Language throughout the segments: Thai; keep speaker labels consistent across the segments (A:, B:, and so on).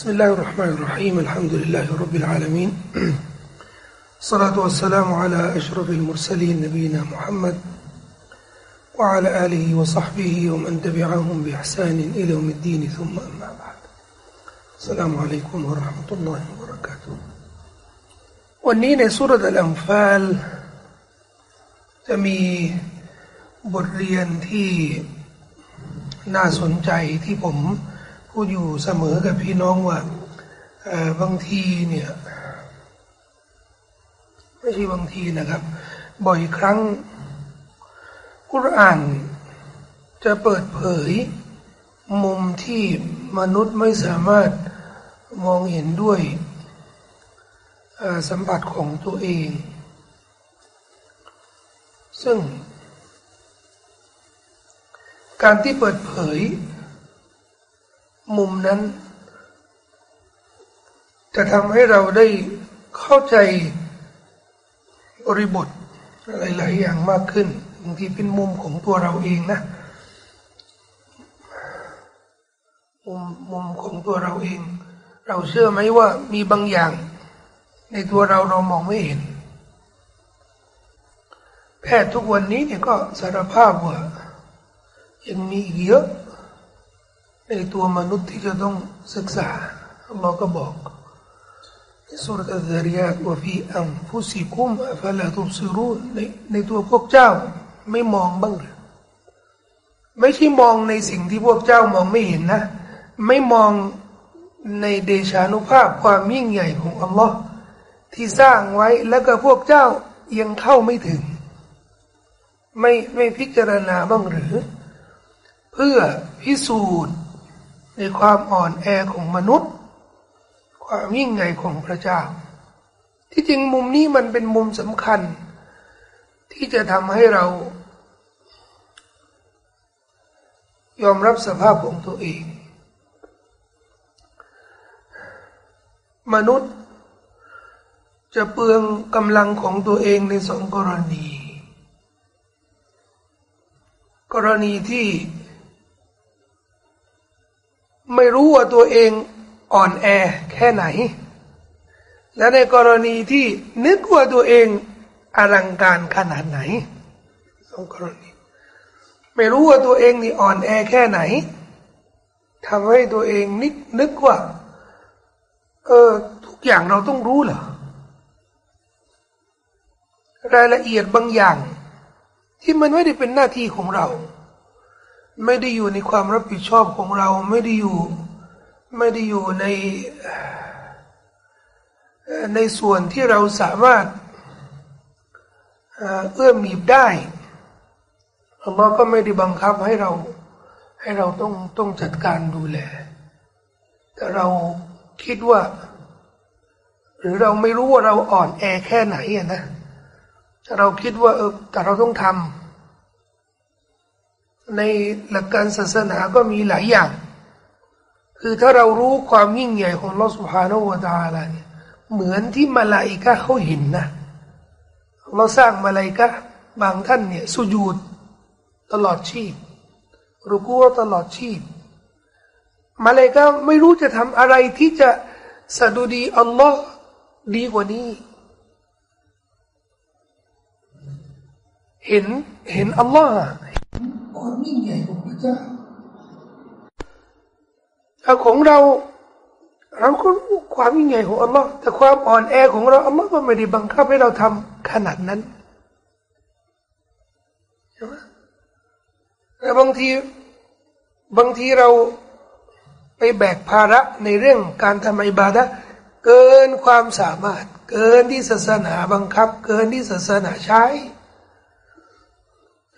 A: بسم الله الرحمن الرحيم الحمد لله رب العالمين الصلاة والسلام على أشرف المرسلين نبينا محمد وعلى آله وصحبه ومن تبعهم بإحسان إلى يوم الدين ثم أما بعد السلام عليكم ورحمة الله وبركاته วันนี้ในสุรษอัลอัมฟาลจะมีบทเรียนที่น่าสนใจที่ผม พูดอยู่เสมอกับพี่น้องว่าบางทีเนี่ยไม่ใช่บางทีนะครับ บ่อยครั้งกุรอานจะเปิดเผย มุมที่มนุษย์ไม่สามารถมองเห็นด้วยสัมผัสของตัวเอง ซึ่ง การที่เปิดเผย มุมนั้น จะทำให้เราได้เข้าใจบริบทหลายๆอย่างมากขึ้นบางทีเป็นมุมของตัวเราเองนะมุมมุมของตัวเราเอง เราเชื่อไหมว่ามีบางอย่าง ในตัวเราเรามองไม่เห็น แพทย์ทุกวันนี้เนี่ยก็สารภาพว่ายังมีอีกเยอะ ในตัวมนุษย์ที่จะต้องศึกษาเราก็บอกในสุรอัลริยาตว่าฟีอัมฟุสิคุมอัฟลาตุบซิรูนในในตัวพวกเจ้าไม่มองบ้างหรือไม่ใช่มองในสิ่งที่พวกเจ้ามองไม่เห็นนะ ไม่มองในเดชานุภาพความยิ่งใหญ่ของอัลลอฮ์ที่สร้างไว้แล้วก็พวกเจ้ายังเข้าไม่ถึง ไม่ไม่พิจารณาบ้างหรือ เพื่อพิสูจน์ ในความอ่อนแอของมนุษย์ ความยิ่งใหญ่ของพระเจ้า ที่จริงมุมนี้มันเป็นมุมสำคัญ ที่จะทำให้เรา ยอมรับสภาพของตัวเอง มนุษย์ จะเปลืองกำลังของตัวเองในสองกรณี กรณีที่ ไม่รู้ว่าตัวเองอ่อนแอแค่ไหน และในกรณีที่นึกว่าตัวเองอลังการขนาดไหนสองกรณี ไม่รู้ว่าตัวเองนี่อ่อนแอแค่ไหนทำให้ตัวเองนึกนึกว่า เออทุกอย่างเราต้องรู้เหรอรายละเอียดบางอย่าง ที่มันไม่ได้เป็นหน้าที่ของเรา ไม่ได้อยู่ในความรับผิดชอบของเราไม่ได้อยู่ ไม่ได้อยู่ในในส่วนที่เราสามารถเอื้อมมีบได้อัลลอฮ์ก็ไม่ได้บังคับให้เราให้เราต้องต้องจัดการดูแล แต่เราคิดว่า หรือเราไม่รู้ว่าเราอ่อนแอแค่ไหนอะนะเราคิดว่าเออแต่เราต้องทำ ในหลักการศาสนาก็มีหลายอย่าง คือถ้าเรารู้ความยิ่งใหญ่ของลอสุภาโนวตาอะไรเนี่ยเหมือนที่มาลาอิกะเขาเห็นนะ เราสร้างมาลาอิกะบางท่านเนี่ยสุญูดตลอดชีพรุกูตลอดชีพ มาลาอิกะไม่รู้จะทำอะไรที่จะสะดุดีอัลลอฮ์ดีกว่านี้ เห็นเห็นอัลลอฮ์ ความยิ่งใหญ่ของพระเจ้าแต่ของเรา เราก็รู้ความยิ่งใหญ่ของอัลลอฮ์แต่ความอ่อนแอของเราอัลลอฮ์ก็ไม่ได้บังคับให้เราทำขนาดนั้นใช่ไหมแต่บางทีบางทีเราไปแบกภาระในเรื่องการทำอิบาดะเกินความสามารถ เกินที่ศาสนาบังคับ เกินที่ศาสนาใช้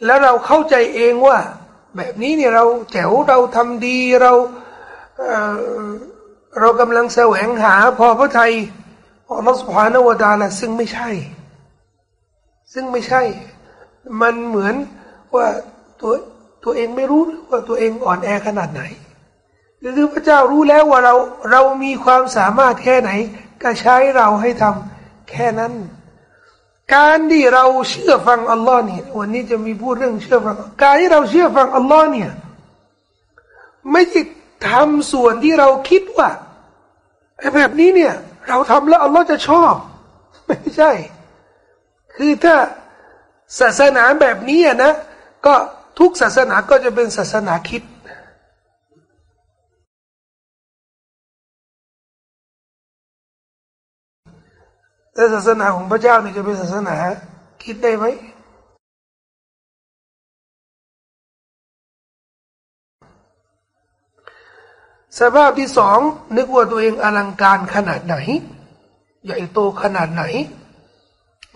A: แล้วเราเข้าใจเองว่า แบบนี้เนี่ยเราแจ๋วเราทำดีเราเเรากำลังแสวงหาพอพระไทยขอนสุภานวดาละซึ่งไม่ใช่ ซึ่งไม่ใช่ มันเหมือนว่าตัวตัวเองไม่รู้ว่าตัวเองอ่อนแอขนาดไหนคือพระเจ้ารู้แล้วว่าเราเรามีความสามารถแค่ไหน ก็ใช้เราให้ทำแค่นั้น การที่เราเชื่อฟังอัลลอฮ์เนี่ย วันนี้จะมีพูดเรื่องเชื่อฟัง การที่เราเชื่อฟังอัลลอฮ์เนี่ย ไม่ใช่ทำส่วนที่เราคิดว่าไอ้แบบนี้เนี่ย เราทำแล้วอัลลอฮ์จะชอบ ไม่ใช่ คือถ้าศาสนาแบบนี้นะ ก็ทุกศาสนาก็จะเป็นศาสนาคิด แต่ศาสนาของพระเจ้านี่จะเป็นศาสนาคิดได้ไหมสภาพที่สองนึกว่าตัวเองอลังการขนาดไหน ใหญ่โตขนาดไหน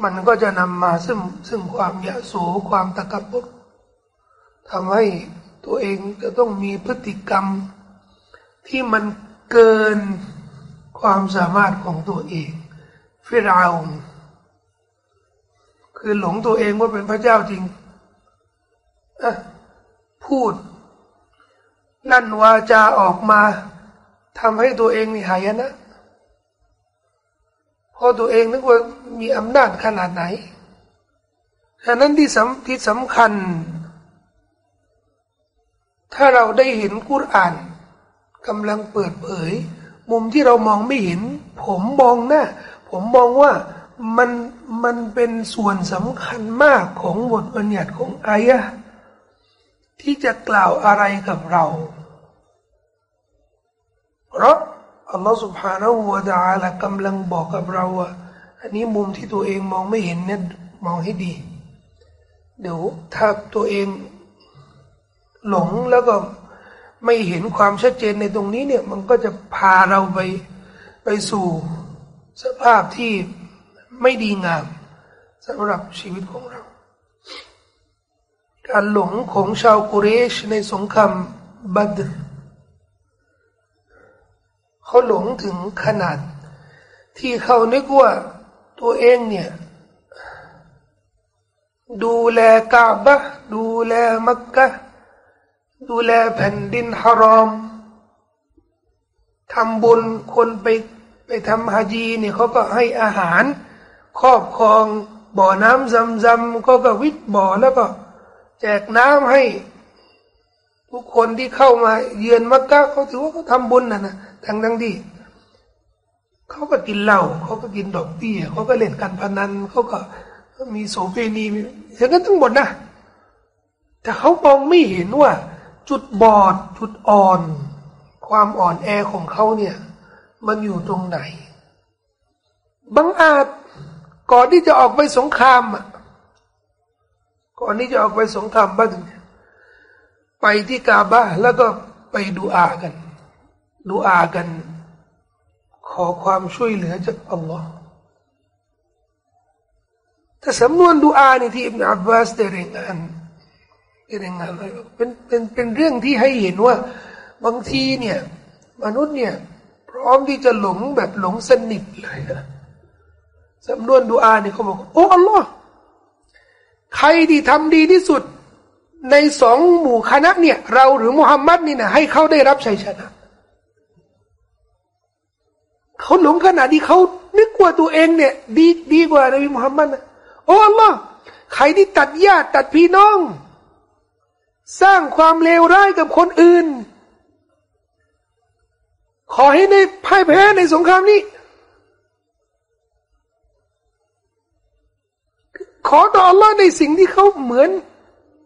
A: มันก็จะนำมาซึ่งซึ่งความยะโสความตะกับบุทำให้ตัวเองจะต้องมีพฤติกรรม ที่มันเกินความสามารถของตัวเอง ฟิราวคือหลงตัวเองว่าเป็นพระเจ้าจริงอะพูด ลั่นวาจาออกมาทำให้ตัวเองนี่หายนะพอตัวเองนึกว่ามีอำนาจขนาดไหนฉะนั้นที่สำที่สำคัญ ถ้าเราได้เห็นกุรอานกำลังเปิดเผย มุมที่เรามองไม่เห็น ผมมองหน้า ผมมองว่ามันมันเป็นส่วนสำคัญมากของบทบัญญัติของอายะที่จะกล่าวอะไรกับเรา เพราะอัลลอฮฺ سبحانه และ تعالى กำลังบอกกับเราว่า อันนี้มุมที่ตัวเองมองไม่เห็นเนี่ยมองให้ดี เดี๋ยวถ้าตัวเองหลงแล้วก็ไม่เห็นความชัดเจนในตรงนี้เนี่ย มันก็จะพาเราไปไปสู่ สภาพที่ไม่ดีงามสำหรับชีวิตของเรา การหลงของชาวกุเรชในสงครามบัดเขาหลงถึงขนาด ที่เขานึกว่าตัวเองเนี่ย ดูแลกาบะดูแลมักกะดูแลแผ่นดินฮารอมทำบุญคนไป ไปทำฮาจีเนี่ยเขาก็ให้อาหาร ครอบครองบ่อน้ำซำๆก็ก็วิทบ่อแล้วก็ แจกน้ำให้ทุกคนที่เข้ามาเยือนมักกะเขาถือว่าเขาทำบุญนะนะทั้งทั้งที่เขาก็กินเหล้าเขาก็กินดอกเบี้ยเขาก็เล่นการพนันเขาก็มีโสเภณีอย่างนั้นทั้งหมดนะแต่เขามองไม่เห็นว่า จุดบอดจุดอ่อน ความอ่อนแอของเขาเนี่ย มันอยู่ตรงไหน บางอาจก่อนที่จะออกไปสงครามอะก่อนที่จะออกไปสงครามบ้านไปที่กาบะแล้วก็ไปดูอากัน ดูอากัน ขอความช่วยเหลือจากอัลลอฮ์แต่สำนวนดูอานี่ที่อิบนาอับบาสได้รายงานได้รายงานเป็นเป็นเป็นเรื่องที่ให้เห็นว่า บางทีเนี่ย มนุษย์เนี่ย ร้อมที่จะหลงแบบหลงสนิทเลยนะสำนวนดูอาเนี่ยเขาบอกโอ้อัลลอฮ์ใครที่ทำดีที่สุด ในสองหมู่คณะเนี่ย เราหรือมุฮัมมัดนี่นะให้เขาได้รับชัยชนะเขาหลงขนาดที่เขานึกว่าตัวเองเนี่ย ดีดีกว่านบีมุฮัมมัดนะโอ้อัลลอฮ์ใครที่ตัดญาติตัดพี่น้อง สร้างความเลวร้ายกับคนอื่น ขอให้ได้พ่ายแพ้ในสงครามนี้ ขอต่อ Allah ในสิ่งที่เขาเหมือน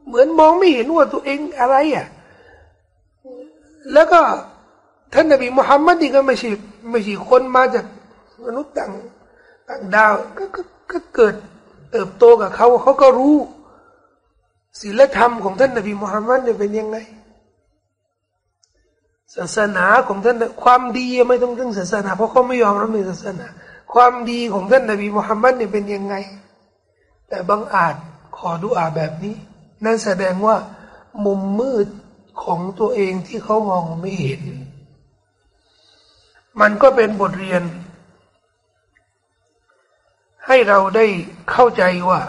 A: เหมือนมองไม่เห็นว่าตัวเองอะไรอะ แล้วก็ท่านนบีมุฮัมมัดนี่ก็ไม่ใช่ไม่ใช่คนมาจากมนุษย์ต่างต่างดาวก็ก็ก็เกิดเติบโตกับเขาเขาก็รู้ศีลธรรมของท่านนบีมุฮัมมัดเนี่ยเป็นยังไง ศาสนาของท่านความดีไม่ต้องเรื่องศาสนา เพราะเขาไม่ยอมรับในศาสนา ความดีของท่านนบีมุฮัมมัดเนี่ยเป็นยังไง แต่บางอาจขอดุอาแบบนี้ นั่นแสดงว่า มุมมืดของตัวเองที่เขามองไม่เห็น มันก็เป็นบทเรียน ให้เราได้เข้าใจว่า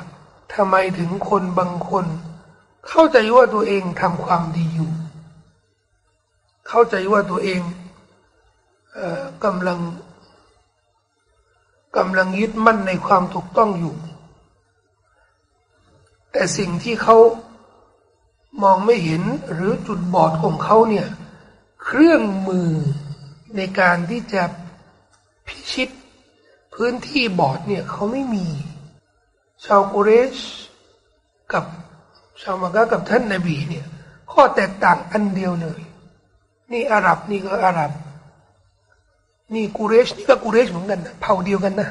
A: ทำไมถึงคนบางคน เข้าใจว่าตัวเองทำความดีอยู่ เข้าใจว่าตัวเองกำลังกำลังยึดมั่นในความถูกต้องอยู่ แต่สิ่งที่เขามองไม่เห็นหรือจุดบอดของเขาเนี่ย เครื่องมือในการที่จะพิชิตพื้นที่บอดเนี่ยเขาไม่มี ชาวกุเรช กับชาวมักกะกับท่านนาบีเนี่ย ข้อแตกต่างอันเดียวเลย นี่อาหรับนี่ก็อาหรับ นี่กุเรชนี่ก็กุเรชเหมือนกันนะเผ่าเดียวกันนะ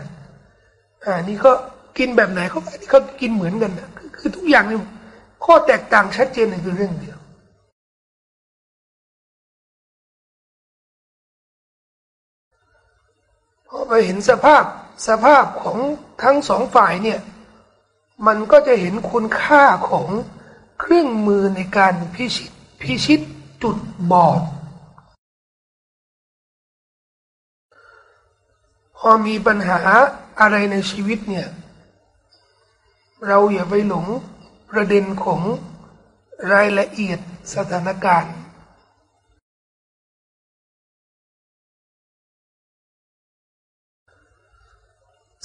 A: อ่านี่ก็กินแบบไหนเขานี่เขากินเหมือนกันนะคือคอทุกอย่างนี่ข้อแตกต่างชัดเจนเลยคือเรื่องเดียวพอไปเห็นสภาพสภาพของทั้งสองฝ่ายเนี่ย มันก็จะเห็นคุณค่าของเครื่องมือในการพิชิตพิชิตจุดบอด พอมีปัญหาอะไรในชีวิตเนี่ย เราอย่าไปหลงประเด็นของรายละเอียดสถานการณ์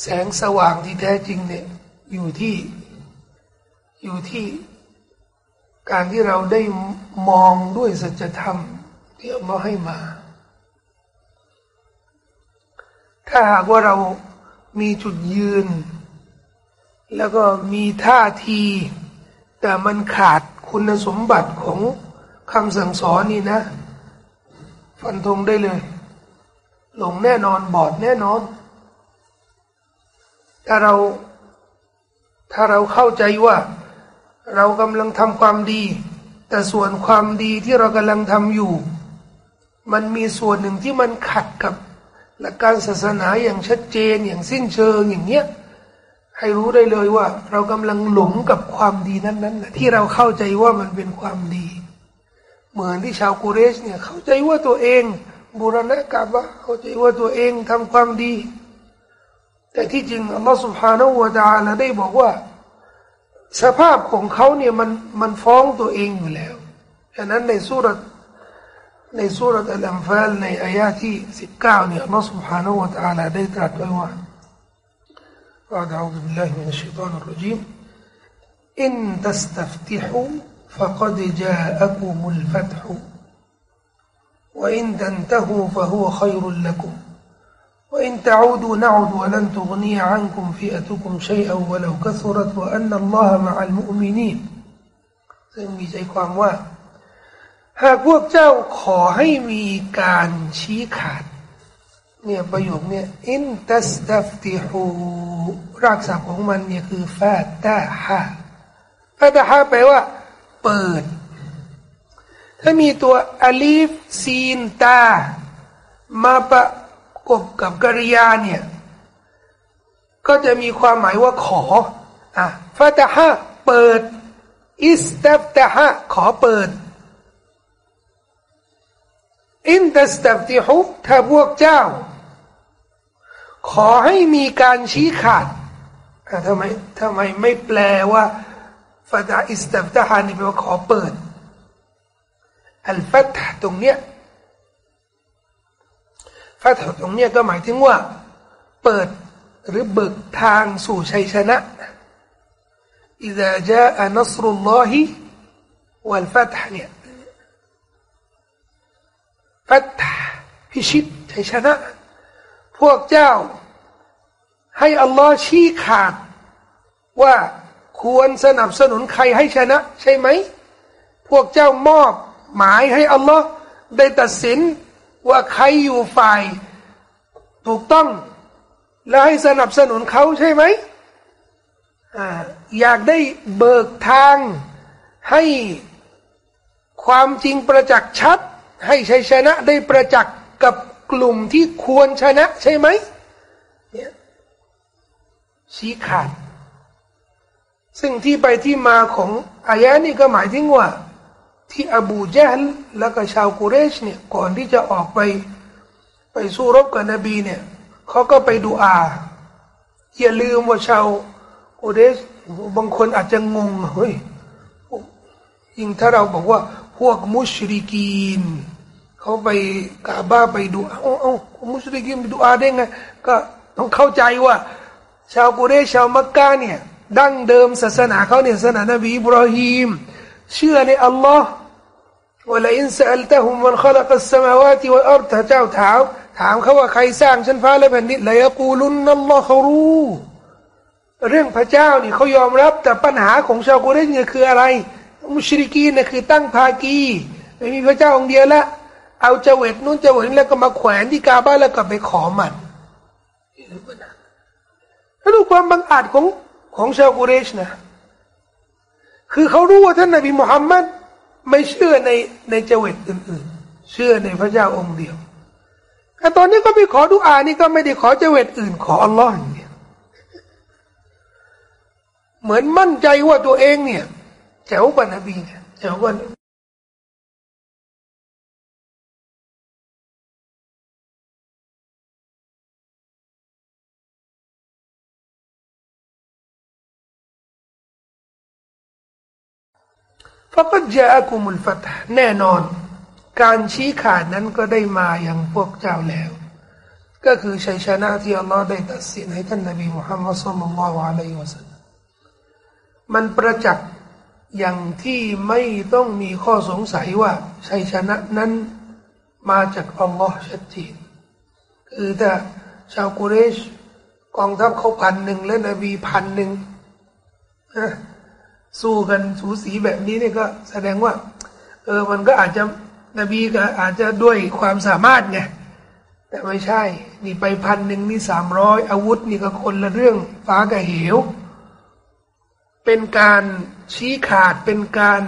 A: แสงสว่างที่แท้จริงเนี่ยอยู่ที่อยู่ที่การที่เราได้มองด้วยสัจธรรมที่อัลลอฮ์ให้มา ถ้าหากว่าเรามีจุดยืน แล้วก็มีท่าที แต่มันขาดคุณสมบัติของคำสั่งสอนนี่นะ ฟันธงได้เลย หลงแน่นอนบอดแน่นอน ถ้าเรา ถ้าเราเข้าใจว่า เรากำลังทำความดี แต่ส่วนความดีที่เรากำลังทำอยู่ มันมีส่วนหนึ่งที่มันขัดกับ หลักการศาสนาอย่างชัดเจนอย่างสิ้นเชิงอย่างเนี้ยให้รู้ได้เลยว่า เรากำลังหลงกับความดีนั้นๆที่เราเข้าใจว่ามันเป็นความดี เหมือนที่ชาวกุเรชเนี่ยเข้าใจว่าตัวเองบุรณะกับว่าเข้าใจว่าตัวเองทำความดี แต่ที่จริงอัลลอฮฺสุบฮานาอูวาตาลาได้บอกว่า สภาพของเขาเนี่ยมันมันฟ้องตัวเองอยู่แล้วฉะนั้นในสุรษ ในสุรอัลอัมฟาลในอายะที่สิบเก้าเนี่ยอัลลอฮฺ سبحانه และ تعالى ได้ตรัสไว้ว่า بعد أعوذ بالله من الشيطان الرجيم إن تستفتحوا فقد جاءكم الفتح وإن تنتهوا فهو خير لكم وإن تعودوا نعد ولن تغني عنكم فئتكم شيئا ولو كثرت وأن الله مع المؤمنين ซึ่งมีใจความว่า หากพวกเจ้าขอให้มีการชี้ขาด เนี่ยประโยคเนี่ยอินตัสตัฟติฮูรากศัพท์ของมันเนี่ยคือفتح فتح แปลว่า เปิด ถ้ามีตัวألف سين تاء มาประกบกับกริยาเนี่ย ก็จะมีความหมายว่าขออะ فتح เปิด استفتح ขอเปิด إن تستفتحواถ้าพวกเจ้า ขอให้มีการชี้ขาดทำไมทำไมไม่แปลว่าฟาตาอิสตัฟตาฮานี่แปลว่าขอเปิด อัลฟัตตรงเนี้ยฟัตตรงเนี้ยก็หมายถึงว่า เปิดหรือเบิกทางสู่ชัยชนะอิดะจาอันัสรุลลอฮิวัล ฟัตเนี่พิชิตชัยชนะ พวกเจ้า ให้อัลลอฮ์ชี้ขาด ว่าควรสนับสนุนใครให้ชนะ ใช่ไหม พวกเจ้ามอบหมายให้อัลลอฮ์ได้ตัดสินว่าใครอยู่ฝ่าย ถูกต้อง และให้สนับสนุนเขาใช่ไหมอยากได้เบิกทางให้ความจริงประจักษ์ชัด ให้ชัยชนะได้ประจักษ์กับกลุ่มที่ควรชนะใช่ไหมเนี่ยชี้ขาด ซึ่งที่ไปที่มาของอายะนี้ก็หมายถึงว่า ที่อบูเจลแล้วก็ชาวกุเรชเนี่ยก่อนที่จะออกไป ไปสู้รบกับนบีเนี่ยเขาก็ไปดูอาอย่าลืมว่าชาวกุเรชบางคนอาจจะงงเฮ้ยยิ่งถ้าเราบอกว่าพวกมุชริกีน เขาไปกาบ้าไปดูเอาเอามุชริกีนไปดูอาได้ไงก็ต้องเข้าใจว่า ชาวกุเรชชาวมักกะเนี่ย ดั้งเดิมศาสนาเขาเนี่ยศาสนานบีอิบราฮิมเชื่อในอัลลอฮ์วลาอินสัลตะฮุมวันขลักสมา ا าติวะอัรถ้าเจ้าถามถามเขาว่าใครสร้างชั้นฟ้าและแผ่นดินเลยกูลุนนัลลอฮ์เขารู้เรื่องพระเจ้านี่เขายอมรับแต่ปัญหาของชาวกุเรชเนี่ยคืออะไร มุชริกีนเนี่ยคือตั้งภากีไม่มีพระเจ้าองค์เดียวละ เอาเจวิตนู้นเจวิตนี้แล้วก็มาแขวนที่กาบ้านแล้วก็ไปขอมันแล้วดูความบังอาจของของชาวกุเรชนะ คือเขารู้ว่าท่านนบีมุฮัมมัดไม่เชื่อในในเจวิตอื่น ๆ เชื่อในพระเจ้าองค์เดียวแต่ตอนนี้ก็ไปขอดุอานี่ก็ไม่ได้ขอเจวิตอื่น ขออัลลอฮ์อย่างเดียวเหมือนมั่นใจว่าตัวเองเนี่ยแจ๋วกว่านบีแจ๋วกว่า ฟก็จะอากุมุลฟัตแน่นอน การชี้ขาดนั้นก็ได้มาอย่างพวกเจ้าแล้ว ก็คือชัยชนะที่อัลลอฮ์ได้ตัดสินให้ท่านนบีมุฮัมมัดสุลลัลลอฮุอะลัยฮิวะสัลลัมมันประจักษ์อย่างที่ไม่ต้องมีข้อสงสัยว่าชัยชนะนั้นมาจากอัลลอฮ์ชัดเจนคือถ้าชาวกุเรชกองทัพเขาพันหนึ่งและนบีพันหนึ่ง สู้กันสูสีแบบนี้เนี่ยก็แสดงว่า เออมันก็อาจจะนบีก็อาจจะด้วยความสามารถไงแต่ไม่ใช่ นี่ไปพันหนึ่งนี่สามร้อยอาวุธนี่ก็คนละเรื่องฟ้ากับเหว เป็นการชี้ขาดเป็นการ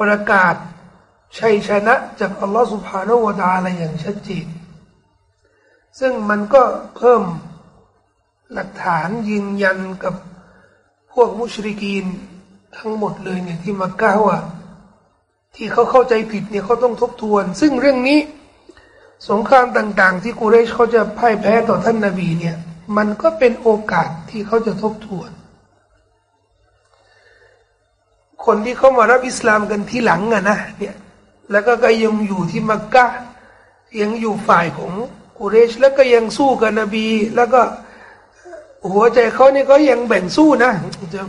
A: ประกาศชัยชนะจากอัลลอฮฺสุบฮานาวะตาอะไรอย่างชัดเจนซึ่งมันก็เพิ่มหลักฐานยืนยันกับ พวกมุชริกีนทั้งหมดเลยเนี่ยที่มาก้าวอะที่เขาเข้าใจผิดเนี่ยเขาต้องทบทวน ซึ่งเรื่องนี้สงครามต่าง ๆ ที่กูเรชเขาจะพ่ายแพ้ต่อท่านนาบีเนี่ยมันก็เป็นโอกาสที่เขาจะทบทวน คนที่เขามารับอิสลามกันที่หลังอะนะเนี่ยแล้วก็ก็ยังอยู่ที่มักกะยังอยู่ฝ่ายของกุเรช แล้วก็ยังสู้กับนบี แล้วก็ หัวใจเขาเนี่ยก็ยังแบ่งสู้นะจะ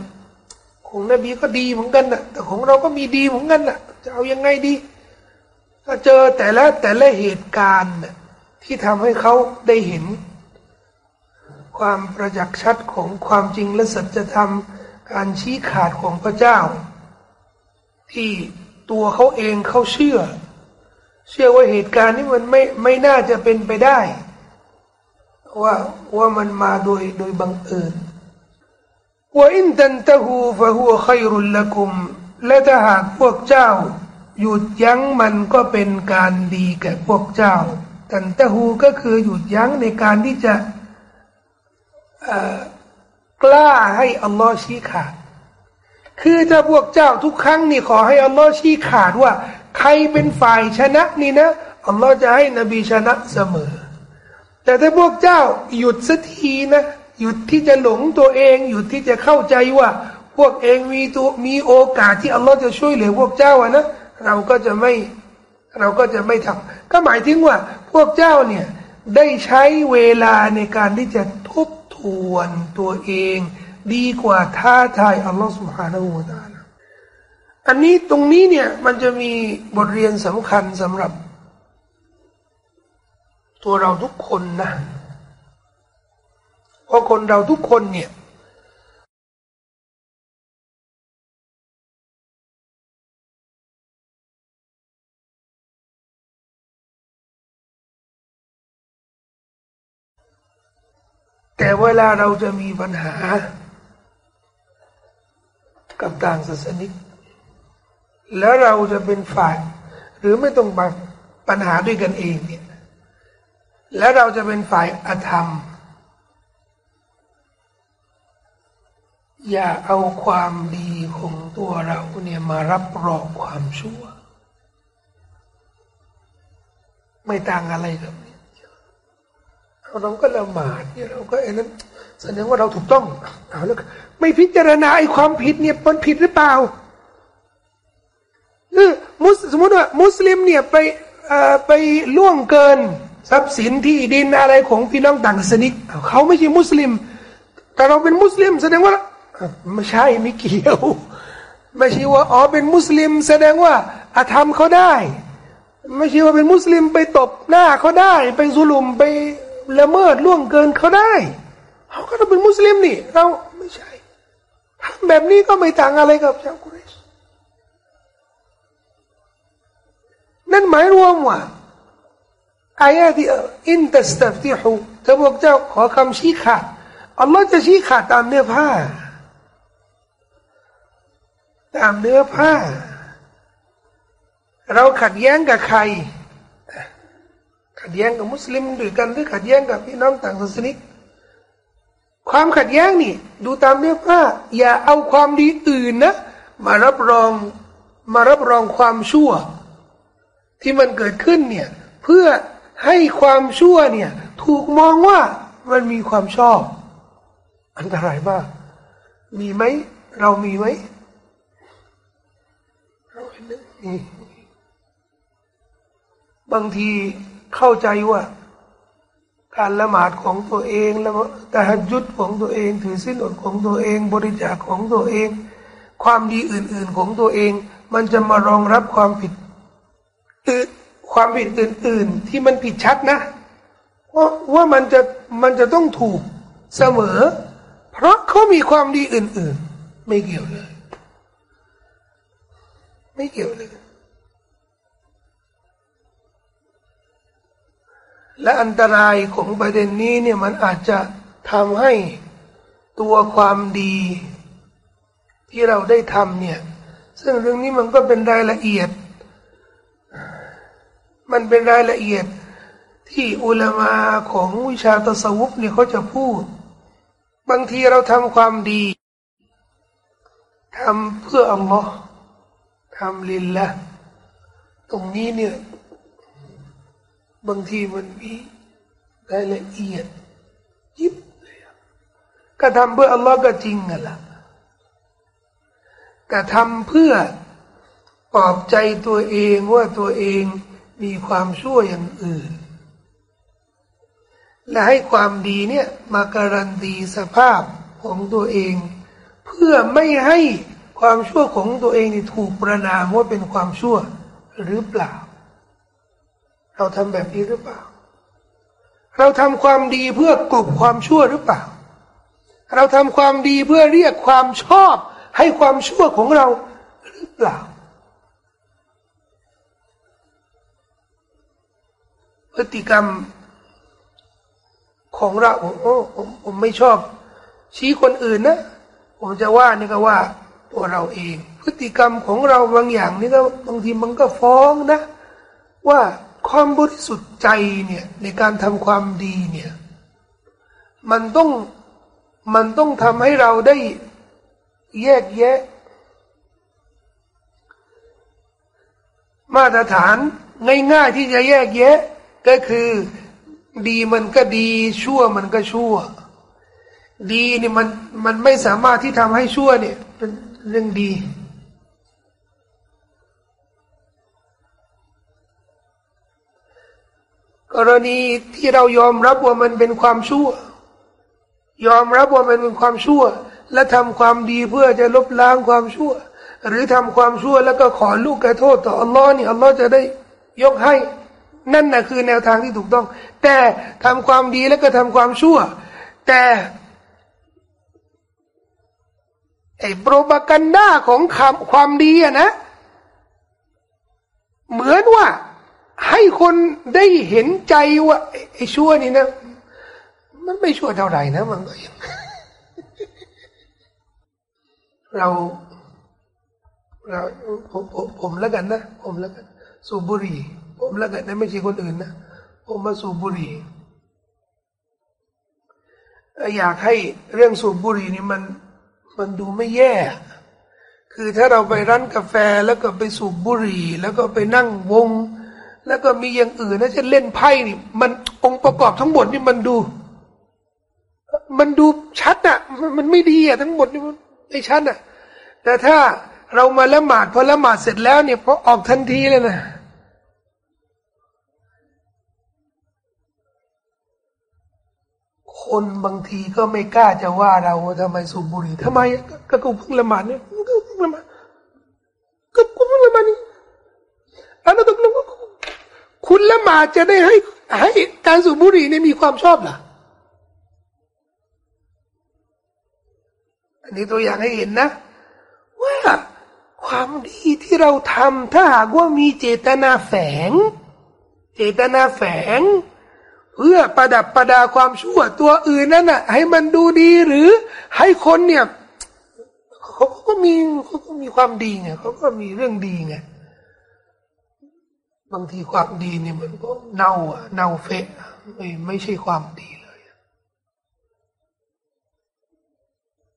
A: ของนบีก็ดีเหมือนกันนะแต่ของเราก็มีดีเหมือนกันนะจะเอายังไงดี ก็เจอแต่ละแต่ละเหตุการณ์ที่ทำให้เขาได้เห็น ความประจักษ์ชัดของความจริงและสัจธรรมการชี้ขาดของพระเจ้า ที่ตัวเขาเองเขาเชื่อ เชื่อว่าเหตุการณ์นี้มันไม่ไม่น่าจะเป็นไปได้ ว่าว่ามันมาโดยโดยบังเอิญว่าอินตันตะฮูฟะฮัวขัยรุลละกุม และถ้าหากพวกเจ้า หยุดยั้งมันก็เป็นการดีแก่พวกเจ้า ตันตะฮูก็คือหยุดยั้งในการที่จะกล้าให้อัลลอฮ์ชี้ขาด คือถ้าพวกเจ้าทุกครั้งนี่ขอให้อัลลอฮ์ชี้ขาดว่า ใครเป็นฝ่ายชนะนี่นะอัลลอฮ์จะให้นบีชนะเสมอ แต่ถ้าพวกเจ้าหยุดสักทีนะ หยุดที่จะหลงตัวเอง หยุดที่จะเข้าใจว่า พวกเองมีตัวมีโอกาสที่อัลลอฮ์จะช่วยเหลือพวกเจ้าอะนะเราก็จะไม่เราก็จะไม่ทำก็หมายถึงว่าพวกเจ้าเนี่ยได้ใช้เวลาในการที่จะทบทวนตัวเอง ดีกว่าท้าทายอัลลอฮ์สุบฮานาอูตาลอันนี้ตรงนี้เนี่ยมันจะมีบทเรียนสำคัญสำหรับ ตัวเราทุกคนนะเพราะคนเราทุกคนเนี่ยแต่เวลาเราจะมีปัญหา กับต่างศาสนิก แล้วเราจะเป็นฝ่าย หรือไม่ต้องปัญหาด้วยกันเองเนี่ย และเราจะเป็นฝ่ายอธรรม อย่าเอาความดีของตัวเราเนี่ยมารับรองความชั่ว ไม่ต่างอะไรกับเราก็ละหมาดเนี่ยเราก็ไอ้นั้นแสดงว่าเราถูกต้องเอาแล้วไม่พิจารณาไอ้ความผิดเนี่ยมันผิดหรือเปล่าเออมุสสมมติว่า มุสลิมเนี่ยไปไปล่วงเกิน ทรัพย์สินที่ดินอะไรของพี่น้องต่างศาสนิกเขาไม่ใช่มุสลิม แต่เราเป็นมุสลิม แสดงว่าไม่ใช่ไม่เกี่ยว ไม่ใช่ว่าอ๋อเป็นมุสลิม แสดงว่าอาธรรมเขาได้ ไม่ใช่ว่าเป็นมุสลิมไปตบหน้าเขาได้ ไปสุลุมไปละเมิดล่วงเกินเขาได้เขาก็ต้องเป็นมุสลิมนี่ เราไม่ใช่ทำแบบนี้ก็ไม่ต่างอะไรกับชาวกุเรชนั่นหมายรวมว่า อายะที่อินตัสตัฟติฮูเธอบอกเจ้าขอคำชี้ขาดอัลลอฮ์จะชี้ขาดตามเนื้อผ้า ตามเนื้อผ้า เราขัดแย้งกับใคร ขัดแย้งกับมุสลิมด้วยกันหรือขัดแย้งกับพี่น้องต่างศาสนิกความขัดแย้งนี่ ดูตามเนื้อผ้า อย่าเอาความดีอื่นนะ มารับรองมารับรองความชั่ว ที่มันเกิดขึ้นเนี่ย เพื่อ ให้ความชั่วเนี่ย ถูกมองว่ามันมีความชอบ อันตรายมาก มีไหม เรามีไหมเราเห็นไหมบางทีเข้าใจว่า การละหมาดของตัวเองแล้วแต่หัดยุดของตัวเอง ถือสิ้นอดของตัวเอง บริจาคของตัวเอง ความดีอื่น ๆของตัวเอง มันจะมารองรับความผิด ความผิดอื่น ๆ ที่มันผิดชัดนะว่าว่ามันจะมันจะต้องถูกเสมอ เพราะเขามีความดีอื่น ๆ ไม่เกี่ยวเลย ไม่เกี่ยวเลยและอันตรายของประเด็นนี้เนี่ยมันอาจจะทำให้ตัวความดีที่เราได้ทำเนี่ย ซึ่งเรื่องนี้มันก็เป็นรายละเอียด มันเป็นรายละเอียดที่อุลามาของวิชาตสวุปเนี่ยเขาจะพูด บางทีเราทำความดีทำเพื่ออัลลอฮ์ทำลินละตรงนี้เนี่ย บางทีมันมีรายละเอียด ยิบเลยก็ทำเพื่ออัลลอฮ์ก็จริงอะล่ะก็ทำเพื่อปลอบใจตัวเองว่าตัวเอง มีความชั่วอย่างอื่น และให้ความดีเนี่ยมาการันตีสภาพของตัวเอง เพื่อไม่ให้ความชั่วของตัวเองนี่ถูกประนามว่าเป็นความชั่วหรือเปล่า เราทำแบบนี้หรือเปล่า เราทำความดีเพื่อกลบความชั่วหรือเปล่า เราทำความดีเพื่อเรียกความชอบ ให้ความชั่วของเราหรือเปล่า พฤติกรรมของเราโอ้ผมผมไม่ชอบ ชี้คนอื่นนะ ผมจะว่านี่ก็ว่าตัวเราเอง พฤติกรรมของเราบางอย่างนี่ก็บางทีมันก็ฟ้องนะ ว่าความบริสุทธิ์ใจเนี่ยในการทำความดีเนี่ย มันต้องมันต้องทำให้เราได้แยกแยะ มาตรฐานง่ายๆที่จะแยกแยะ ก็คือดีมันก็ดีชั่วมันก็ชั่ว ดีนี่มันมันไม่สามารถที่ทำให้ชั่วเนี่ยเป็นเรื่องดี กรณีที่เรายอมรับว่ามันเป็นความชั่ว ยอมรับว่ามันเป็นความชั่ว และทำความดีเพื่อจะลบล้างความชั่ว หรือทำความชั่วแล้วก็ขอลูกกระโทษต่ออัลลอฮ์นี่อัลลอฮ์จะได้ยกให้ นั่นนะคือแนวทางที่ถูกต้อง แต่ทำความดีแล้วก็ทำความชั่ว แต่ไอ้โปรปากันดาของคำความดีอะนะ เหมือนว่า ให้คนได้เห็นใจว่าไอ้ชั่วนี่นะ มันไม่ชั่วเท่าไหร่นะมันก็ยังเราเราผมผมผมแล้วกันนะ ผมแล้วกัน สูบบุหรี่ ผมแล้วกันนะไม่ใช่คนอื่นนะผมมาสูบบุหรี่อยากให้เรื่องสูบบุหรี่นี่มันมันดูไม่แย่ คือถ้าเราไปร้านกาแฟแล้วก็ไปสูบบุหรี่ แล้วก็ไปนั่งวง แล้วก็มีอย่างอื่นนะเช่นเล่นไพ่นี่ มันองค์ประกอบทั้งหมดนี่มันดู มันดูชัดอะมันไม่ดีอะทั้งหมดนี่มันไม่ชัดอะแต่ถ้าเรามาละหมาดพอละหมาดเสร็จแล้วเนี่ยพอออกทันทีเลยนะ คนบางทีก็ไม่กล้าจะว่าเราทำไมสูบบุหรี่ทำไมก็กูเพิ่งละหมาดเนี่ยก็เพิ่งละหมาดก็กูเพิ่งละหมาดนี่อันนั้นต้องคุณละหมาดจะได้ให้ให้การสูบบุหรี่นี่ยมีความชอบล่ะอันนี้ตัวอย่างให้เห็นนะ ว่าความดีที่เราทำถ้าหากว่ามีเจตนาแฝง เจตนาแฝง เพื่อประดับประดาความชั่วตัวอื่นนั่นน่ะ ให้มันดูดีหรือให้คนเนี่ยเขาก็มีเขาก็มีความดีไงเขาก็มีเรื่องดีไงบางทีความดีเนี่ยมันก็เน่าอะเน่าเฟะไม่ไม่ใช่ความดีเลย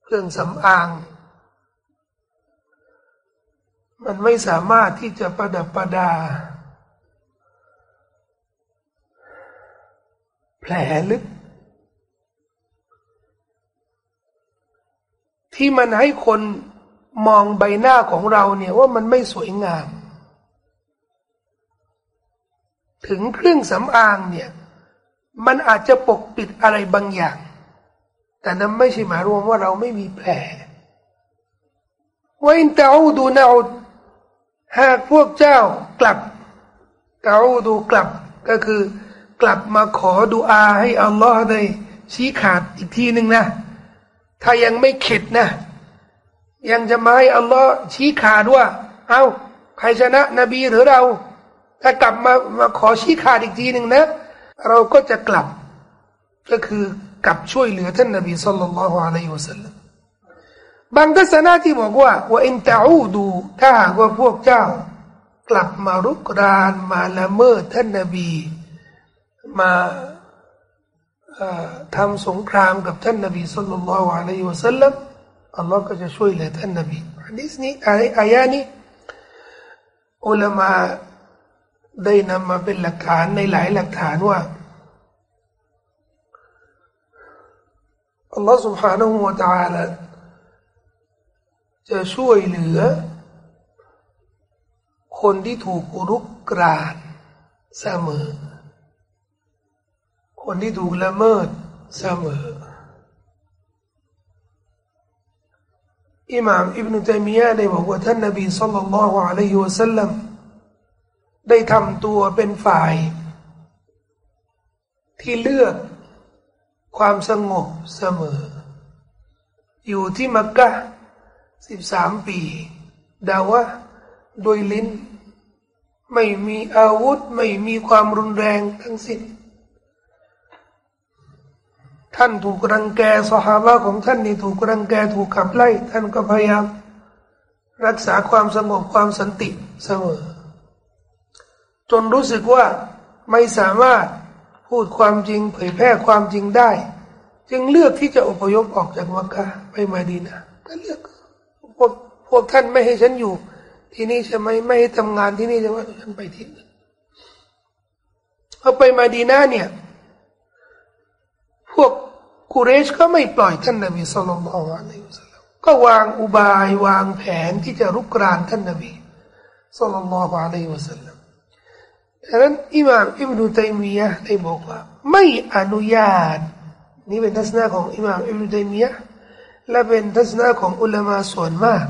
A: เครื่องสำอาง มันไม่สามารถที่จะประดับประดา แผลลึก ที่มันให้คนมองใบหน้าของเราเนี่ยว่ามันไม่สวยงาม ถึงเครื่องสำอางเนี่ย มันอาจจะปกปิดอะไรบางอย่าง แต่นั้นไม่ใช่หมายรวมว่าเราไม่มีแผลว่าอินตาอูดูนาอุดหากพวกเจ้ากลับตาอูดูกลับก็คือ กลับมาขอดุอาให้อัลลอฮ์ได้ชี้ขาดอีกทีหนึ่งนะ ถ้ายังไม่เข็ดนะ ยังจะมาให้อัลลอฮ์ชี้ขาดว่า เอา้าใครชนะ นบีหรือเรา ถ้ากลับมามาขอชี้ขาดอีกทีหนึ่งนะ เราก็จะกลับ ก็คือกลับช่วยเหลือท่านนบีสุลต่านละฮ์อะลัยฮิวสัลลัมบางทัศนะที่บอกว่าว่าอินตาอูดู ถ้าหากว่าพวกเจ้า กลับมารุกรานมาละเมิดท่านนบี มาทำสงครามกับท่านนบีสุลต่านละฮ์อะลัยฮิวสัลลัมอัลลอฮ์ก็จะช่วยเหลือท่านนบีอันนี้อายะนี้อุลามะได้นำมาเป็นหลักฐานในหลายหลักฐานว่าอัลลอฮฺ سبحانه และ تعالى จะช่วยเหลือ คนที่ถูกรุกกรานเสมอ คนที่ถูกละเมิดเสมออิหม่ามอิบนุตัยมียะได้บอกว่าท่านนบีสัลลัลลอฮุอะลัยฮิวะสัลลัมได้ทำตัวเป็นฝ่าย ที่เลือกความสงบเสมอ อยู่ที่มักกะสิบสามปีดาวะโดยลิ้น ไม่มีอาวุธ ไม่มีความรุนแรงทั้งสิ้น ท่านถูกรังแกสหายของท่านนี่ถูกรังแกถูกขับไล่ ท่านก็พยายาม รักษาความสงบความสันติเสมอ จนรู้สึกว่าไม่สามารถพูดความจริงเผยแพร่ความจริงได้ จึงเลือกที่จะอพยพออกจากมักกะไปมาดีนะก็เลือกพวกพวกท่านไม่ให้ฉันอยู่ ที่นี่ใช่ไหมไม่ให้ทำงานที่นี่ใช่ไหมฉันไปที่นี่พอไปมาดีนาเนี่ย พวกกุเรชก็ไม่ปล่อยท่านนบีสุลต่านละอัลลอฮฺก็วางอุบายวางแผนที่จะรุกรานท่านนบีสุลต่านละอัลลอฮฺดังนั้นอิหม่ามอิบนุตัยมียะได้บอกว่า ไม่อนุญาต นี่เป็นทัศนะของอิหม่ามอิบนุตัยมียะและเป็นทัศนะของอุลามาส่วนมาก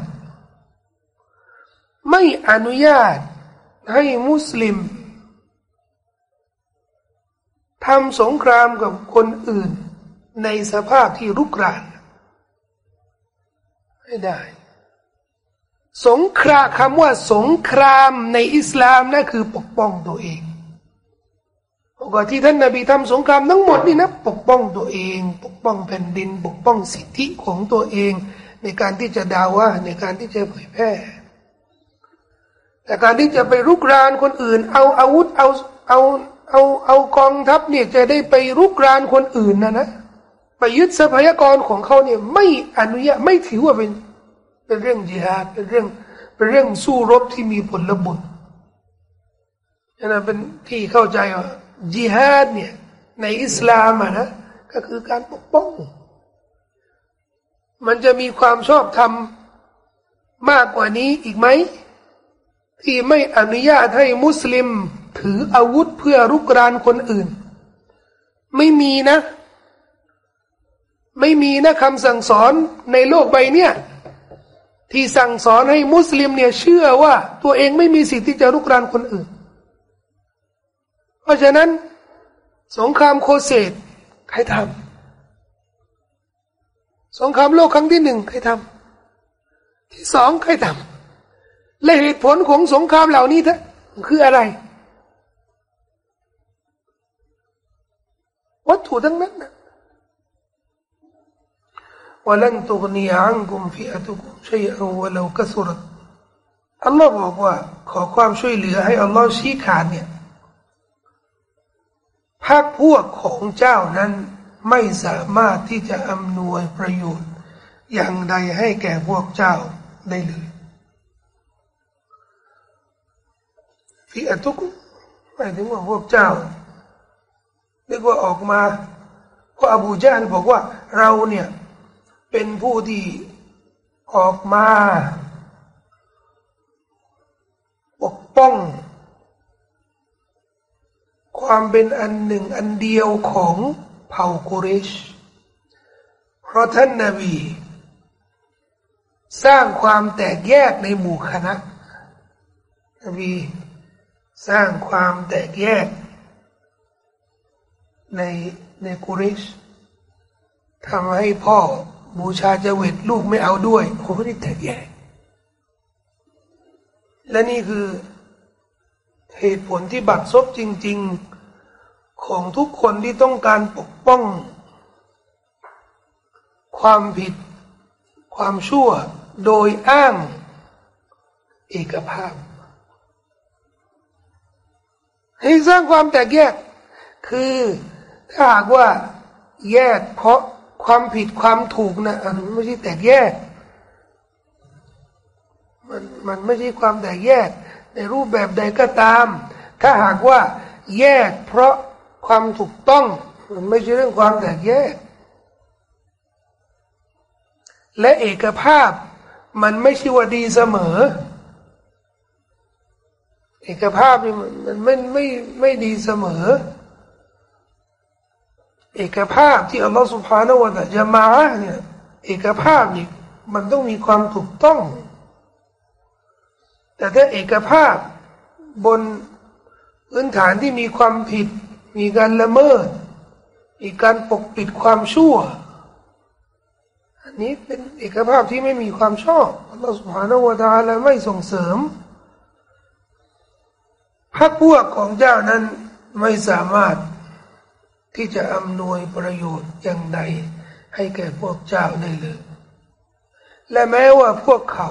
A: ไม่อนุญาตให้มุสลิม ทำสงครามกับคนอื่น ในสภาพที่รุกรานไม่ได้ สงครามคำว่าสงครามในอิสลามนั่นคือปกป้องตัวเองก่อนที่ท่านนาบีทำสงครามทั้งหมดนี่นะปกป้องตัวเอง ปกป้องแผ่นดิน ปกป้องสิทธิของตัวเอง ในการที่จะดาว่าในการที่จะเผยแพร่แต่การที่จะไปรุกรานคนอื่น เอาอาวุธเอาเอา เอาเอากองทัพเนี่ยจะได้ไปรุกรานคนอื่นนะนะไปยึดทรัพยากรของเขาเนี่ยไม่อนุญาตไม่ถือว่าเป็นเป็นเรื่องจิฮาดเป็นเรื่องเป็นเรื่องสู้รบที่มีผลบุญนั่นเป็นที่เข้าใจว่าจิฮาดเนี่ยในอิสลามอะนะก็คือการปกป้อง มันจะมีความชอบธรรมมากกว่านี้อีกไหม ที่ไม่อนุญาตให้มุสลิม ถืออาวุธเพื่อรุกรานคนอื่น ไม่มีนะ ไม่มีนะคำสั่งสอนในโลกใบเนี้ยที่สั่งสอนให้มุสลิมเนี่ยเชื่อว่า ตัวเองไม่มีสิทธิ์ที่จะรุกรานคนอื่น เพราะฉะนั้น สงครามโคเสตใครทำสงครามโลกครั้งที่หนึ่งใครทำที่สองใครทำและเหตุผลของสงครามเหล่านี้ท่าคืออะไร วัตถุทั้งนั้นนะวลันตุกนีอังกุมฟิอัตุกุมชัยอันวะลากสุรอัลลอฮ์บอกว่า ขอความช่วยเหลือให้อัลลอฮ์ชี้ขาดเนี่ยพรรคพวกของเจ้านั้นไม่สามารถที่จะอำนวยประโยชน์ อย่างใดให้แก่พวกเจ้าได้เลยฟิอัตุกหมายถึงว่าพวกเจ้า เรียกว่าออกมาเพราะอบูจานบอกว่าเราเนี่ยเป็นผู้ที่ออกมาปกป้อง ความเป็นอันหนึ่งอันเดียวของเผ่ากุเรช เพราะท่านนาบี สร้างความแตกแยกในหมู่คณะนบีสร้างความแตกแยก ในในกุเรชทำให้พ่อบูชาเจวิตลูกไม่เอาด้วยโอ้นี่แตกแยกและนี่คือเหตุผลที่บัตรซบจริง ๆ ของทุกคนที่ต้องการปกป้อง ความผิด ความชั่วโดยอ้างเอกภาพ ให้สร้างความแตกแยกคือ ถ้าหากว่าแยกเพราะความผิดความถูกนะอันไม่ใช่แตกแยก มันมันไม่ใช่ความแตกแยก ในรูปแบบใดก็ตาม ถ้าหากว่าแยกเพราะความถูกต้อง มันไม่ใช่เรื่องความแตกแยก และเอกภาพมันไม่ใช่ว่าดีเสมอ เอกภาพนี่มันไม่ไม่ไม่ดีเสมอ เอกภาพที่อัลลอฮฺสุบฮานวะตะจะมาเนี่ยเอกภาพนี่มันต้องมีความถูกต้อง แต่ถ้าเอกภาพบนพื้นฐานที่มีความผิด มีการละเมิด มีการปกปิดความชั่ว อันนี้เป็นเอกภาพที่ไม่มีความชอบอัลลอฮฺสุบฮานวะตาละไม่ส่งเสริมพรรคพวกของเจ้านั้นไม่สามารถ ที่จะอำนวยประโยชน์อย่างใดให้แก่พวกเจ้าได้เลย และแม้ว่าพวกเขา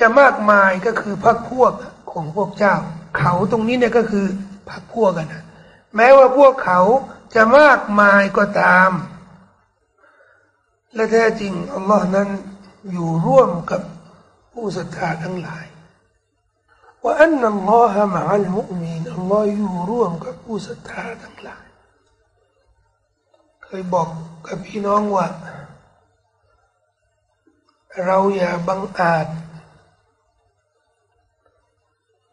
A: จะมากมายก็คือพักพวกของพวกเจ้า เขาตรงนี้เนี่ยก็คือพักพวกกันนะแม้ว่าพวกเขาจะมากมายก็ตาม และแท้จริงอัลลอฮ์นั้นอยู่ร่วมกับผู้ศรัทธาทั้งหลาย ว่าอันนัลลอฮะมะอัลมุมีนอัลลอฮ์อยู่ร่วมกับผู้ศรัทธาทั้งหลายเคยบอกกับพี่น้องว่า เราอย่าบังอาจ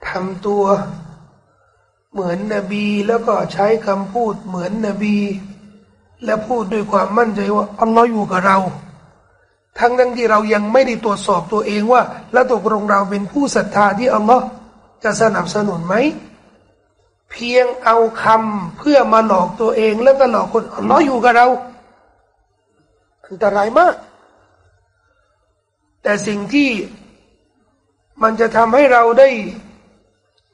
A: ทำตัวเหมือนนบีแล้วก็ใช้คำพูดเหมือนนบี และพูดด้วยความมั่นใจว่าอัลลอฮ์อยู่กับเรา ทั้งนั้นที่เรายังไม่ได้ตรวจสอบตัวเองว่า แล้วตกลงเราเป็นผู้ศรัทธาที่อัลลอฮ์จะสนับสนุนไหม เพียงเอาคำเพื่อมาหลอกตัวเองแล้วก็หลอกคนอัลลอฮ์อยู่กับเราอันตรายมาก แต่สิ่งที่มันจะทำให้เราได้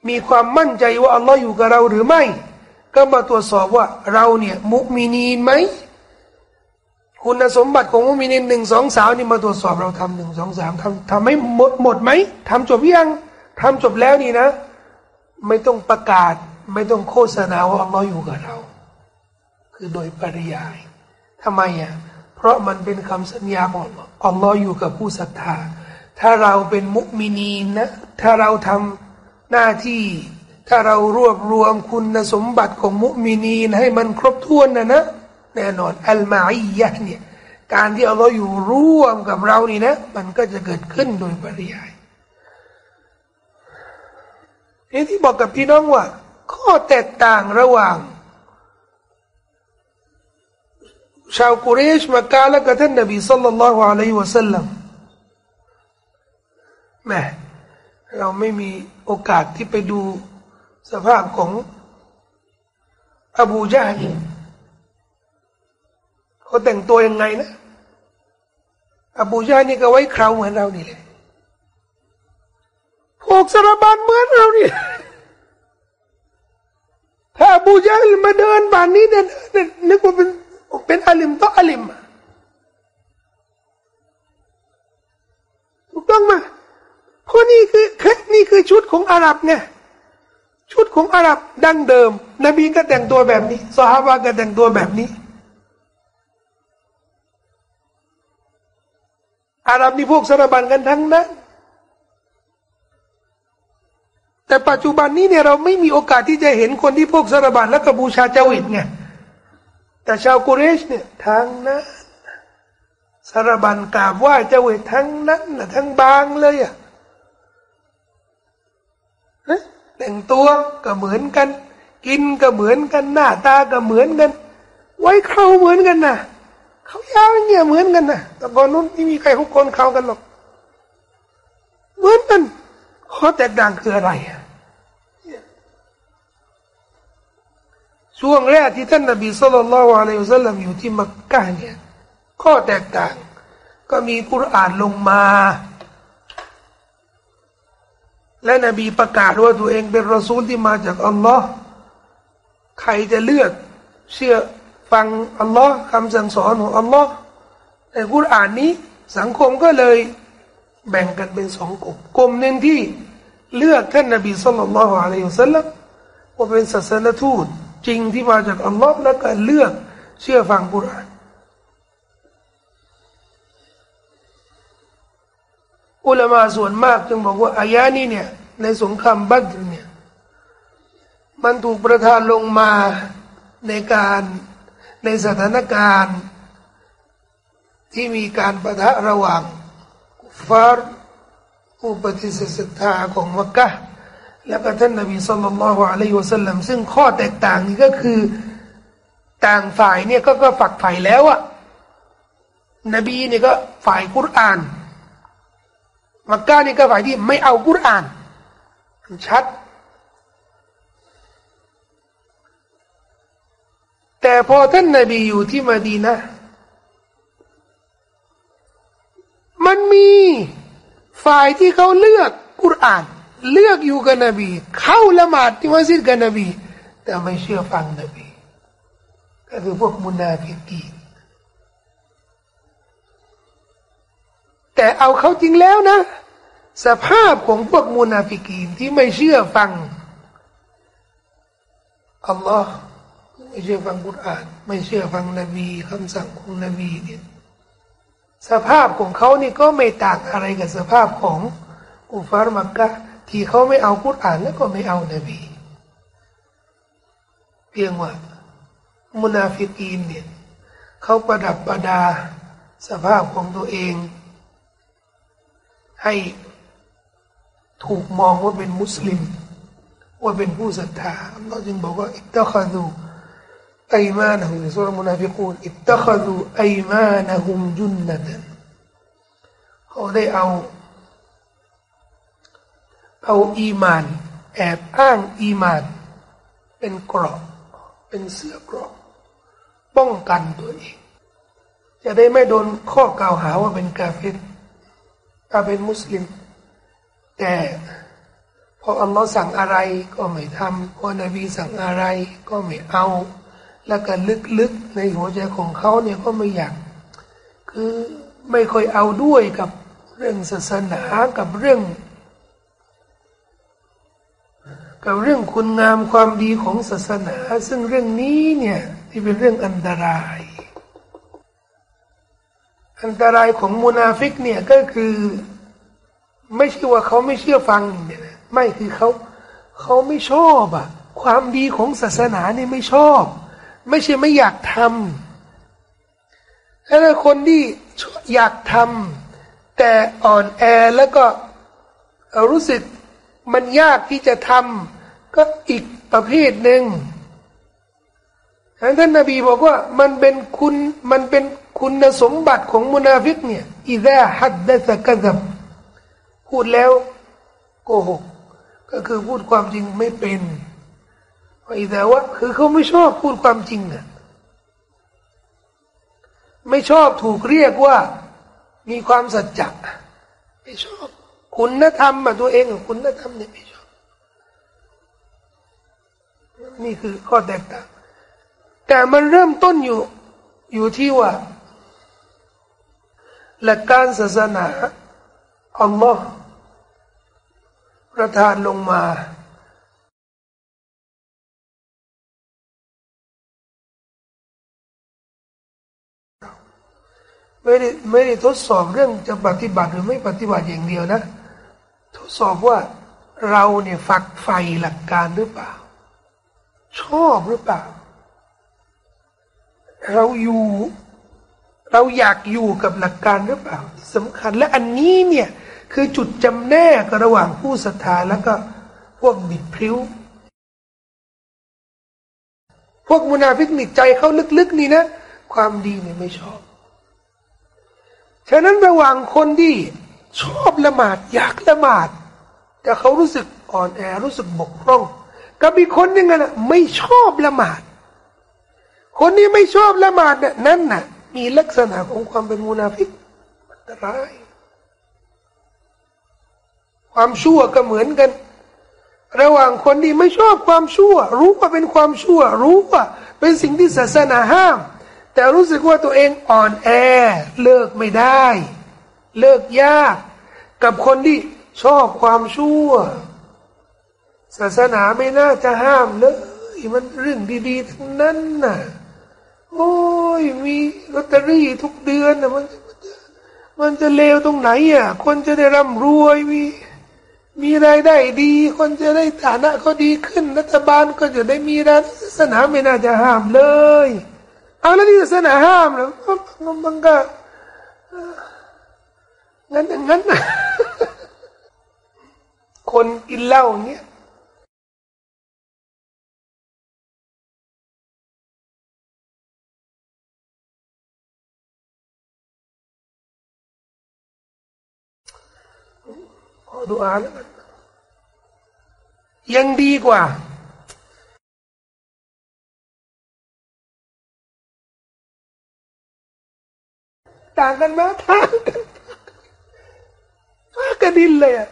A: มีความมั่นใจว่าอัลลอฮ์อยู่กับเราหรือไม่ ก็มาตรวจสอบว่าเราเนี่ยมุมินีนไหม คุณสมบัติของมุมินีนหนึ่งสองสาวนี่มาตรวจสอบเราทำหนึ่งสองสามทำทำให้หมดหมดไหมทำจบยังทำจบแล้วนี่นะ ไม่ต้องประกาศ ไม่ต้องโฆษณาว่าอัลลอฮ์อยู่กับเรา คือโดยปริยายทำไมอะเพราะมันเป็นคำสัญญาบอกอัลลอฮ์อยู่กับผู้ศรัทธา ถ้าเราเป็นมุมินีนนะถ้าเราทำหน้าที่ ถ้าเรารวบรวมคุณสมบัติของมุมินีนให้มันครบถ้วนนะนะ แน่นอนอัลมาอียะเนี่ยการที่อัลลอฮ์อยู่ร่วมกับเรานี่นะ มันก็จะเกิดขึ้นโดยปริยายนี่ที่บอกกับพี่น้องว่า ข้อแตกต่างระหว่าง ชาวกุเรชมักกะและกับท่านนบีสัลลัลลอฮุอะลัยฮิวะสัลลัมแม่เราไม่มีโอกาสที่ไปดูสภาพของอบูจาฮล เขาแต่งตัวยังไงนะอบูจานี่ก็ไว้คราวเหมือนเรานี่แหละพวกสารบันเหมือนเรานี่ถ้าอบูจาลมาเดินบ้านนี้เนี่ยนึกว่าเป็นเป็นอาลิมต่ออาลิมถูกต้องไหมเพราะนี่คือนี่คือชุดของอาหรับไงชุดของอาหรับดั้งเดิม นบีก็แต่งตัวแบบนี้สฮาบะก็แต่งตัวแบบนี้ อาหรับนี่พวกสารบันกันทั้งนั้น แต่ปัจจุบันนี้เนี่ยเราไม่มีโอกาสที่จะเห็นคนที่พวกสารบันและกบูชาเจวิตไงแต่ชาวกุเรชเนี่ยทั้งนั้นสารบันกราบไหว้เจวิตทั้งนั้นนะทั้งบางเลยอะแต่งตัวก็เหมือนกัน กินก็เหมือนกันหน้าตาก็เหมือนกัน ไว้เขาเหมือนกันน่ะ เขายาวเนี่ยเหมือนกันนะแต่ก่อนนู้นไม่มีใครคุกคนเขากันหรอก เหมือนกันข้อแตกต่างคืออะไรช่วงแรกที่ท่านนบีสุลต่านละวะลัยฮุสลัมอยู่ที่มักกะเนี่ยข้อแตกต่าง ก็มีกุรอานลงมา และนบีประกาศว่าตัวเองเป็นรอซูลที่มาจากอัลลอฮ์ใครจะเลือกเชื่อ ฟังอัลลอฮ์คำสั่งสอนของอัลลอฮ์ในกุรอานนี้ สังคมก็เลยแบ่งกันเป็นสองกลุ่มกลุ่มหนึ่งที่เลือกท่านนบีสุลต่านละฮ์อะลัยฮุสลัมว่าเป็นศาสนทูตจริงที่มาจากอัลลอฮ์แล้วก็เลือกเชื่อฟังกุรอานอุลามาส่วนมากจึงบอกว่าอายานี้เนี่ยในสงครามบัตรเนี่ยมันถูกประทานลงมาในการ ในสถานการณ์ ที่มีการประทะระหว่างฟาร์ผู้ปฏิเสธศรัทธาของมักกะแล้วก็ท่านนบีสุลต่านละฮ์อะลัยฮิวสัลลัมซึ่งข้อแตกต่างนี้ก็คือต่างฝ่ายเนี่ยก็ก็ฝักฝ่ายแล้วอะนบีเนี่ยก็ฝ่ายกุรอานมักกะนี่ก็ฝ่ายที่ไม่เอากุรอานชัด แต่พอท่านนาบีอยู่ที่มาดีนะมันมีฝ่ายที่เขาเลือกกุรอาน เลือกอยู่กับนบี เข้าละหมาดที่มัสยิดกับนบี แต่ไม่เชื่อฟังนบี ก็คือพวกมุนาฟิกีแต่เอาเขาจริงแล้วนะ สภาพของพวกมุนาฟิกีที่ไม่เชื่อฟังอัลลอฮ์ ไม่เชื่อฟังกุรอาน ไม่เชื่อฟังนบีคำสั่งของนบีเนี่ยสภาพของเขานี่ก็ไม่ต่างอะไรกับสภาพของอุฟารมักกะที่เขาไม่เอากุรอานแล้วก็ไม่เอานบี เพียงว่ามุนาฟิกีนเนี่ยเขาประดับประดาสภาพของตัวเอง ให้ถูกมองว่าเป็นมุสลิม ว่าเป็นผู้ศรัทธาเราจึงบอกว่าอิตตะคารู ไอมานะฮุมจุนนันเขาได้เอา เอาอีมาน แอบอ้างอีมาน เป็นกรอบเป็นเสื้อกรอบป้องกันตัวเอง จะได้ไม่โดนข้อกล่าวหาว่าเป็นกาเฟตถ้าเป็นมุสลิม แต่พออัลลอฮ์สั่งอะไรก็ไม่ทำพอนบีสั่งอะไรก็ไม่เอา แล้วก็ลึกๆในหัวใจของเขาเนี่ยก็ไม่อยาก คือไม่ค่อยเอาด้วยกับเรื่องศาสนากับเรื่อง กับเรื่องคุณงามความดีของศาสนา ซึ่งเรื่องนี้เนี่ยที่เป็นเรื่องอันตราย อันตรายของมุนาฟิกเนี่ยก็คือ ไม่ใช่ว่าเขาไม่เชื่อฟังเนี่ยนะไม่คือเขาเขาไม่ชอบอะความดีของศาสนาเนี่ยไม่ชอบ ไม่ใช่ไม่อยากทำถ้าคนที่อยากทำแต่อ่อนแอแล้วก็รู้สึกมันยากที่จะทำก็อีกประเภทหนึ่งท่านนบีบอกว่ามันเป็นคุณมันเป็นคุณสมบัติของมุนาฟิกเนี่ยإذا حدث كذب พูดแล้วโกหก ก็คือพูดความจริงไม่เป็น อิดาวะคือเขาไม่ชอบพูดความจริงอะไม่ชอบถูกเรียกว่ามีความสัจจะไม่ชอบ คุณธรรมอะตัวเองคุณธรรมเนี่ยไม่ชอบ นี่คือข้อแตกต่าง แต่มันเริ่มต้นอยู่อยู่ที่ว่า หลักการศาสนาอัลลอฮ์ประทานลงมา ไม่ได้ไม่ได้ทดสอบเรื่องจะปฏิบัติหรือไม่ปฏิบัติอย่างเดียวนะ ทดสอบว่าเราเนี่ยฝักใฝ่หลักการหรือเปล่า ชอบหรือเปล่า เราอยู่เราอยากอยู่กับหลักการหรือเปล่าสำคัญและอันนี้เนี่ย คือจุดจำแนกระหว่างผู้ศรัทธาแล้วก็พวกบิดพริ้ว พวกมุนาฟิกนิใจเขาลึกๆนี่นะ ความดีเนี่ยไม่ชอบ ฉะนั้นระหว่างคนที่ชอบละหมาดอยากละหมาด แต่เขารู้สึกอ่อนแอรู้สึกบกพร่องกับอีกคนนึงนะไม่ชอบละหมาด คนนี้ไม่ชอบละหมาดเนี่ยนั่นน่ะ มีลักษณะของความเป็นมุนาฟิกอันตรายความชั่วก็เหมือนกัน ระหว่างคนที่ไม่ชอบความชั่ว รู้ว่าเป็นความชั่ว รู้ว่าเป็นสิ่งที่ศาสนาห้าม แต่รู้สึกว่าตัวเองอ่อนแอ เลิกไม่ได้ เลิกยาก กับคนที่ชอบความชั่ว ศาสนาไม่น่าจะห้ามเลยมันเรื่องดีๆทั้งนั้นน่ะโอ้ยมีลอตเตอรี่ทุกเดือนนะมันมันจะเลวตรงไหนอะ คนจะได้ร่ำรวยมีมีรายได้ดี คนจะได้ฐานะก็ดีขึ้น รัฐบาลก็จะได้มีรายศาสนาไม่น่าจะห้ามเลย เอาแล้วที่ศาสนาห้ามแล้วมันก็งั้นอย่างั้นคนกินเหล้าเงี้ยขอดูอาแล้วกันยังดีกว่า ต่างกันมาทางกันกระดินเลยอะ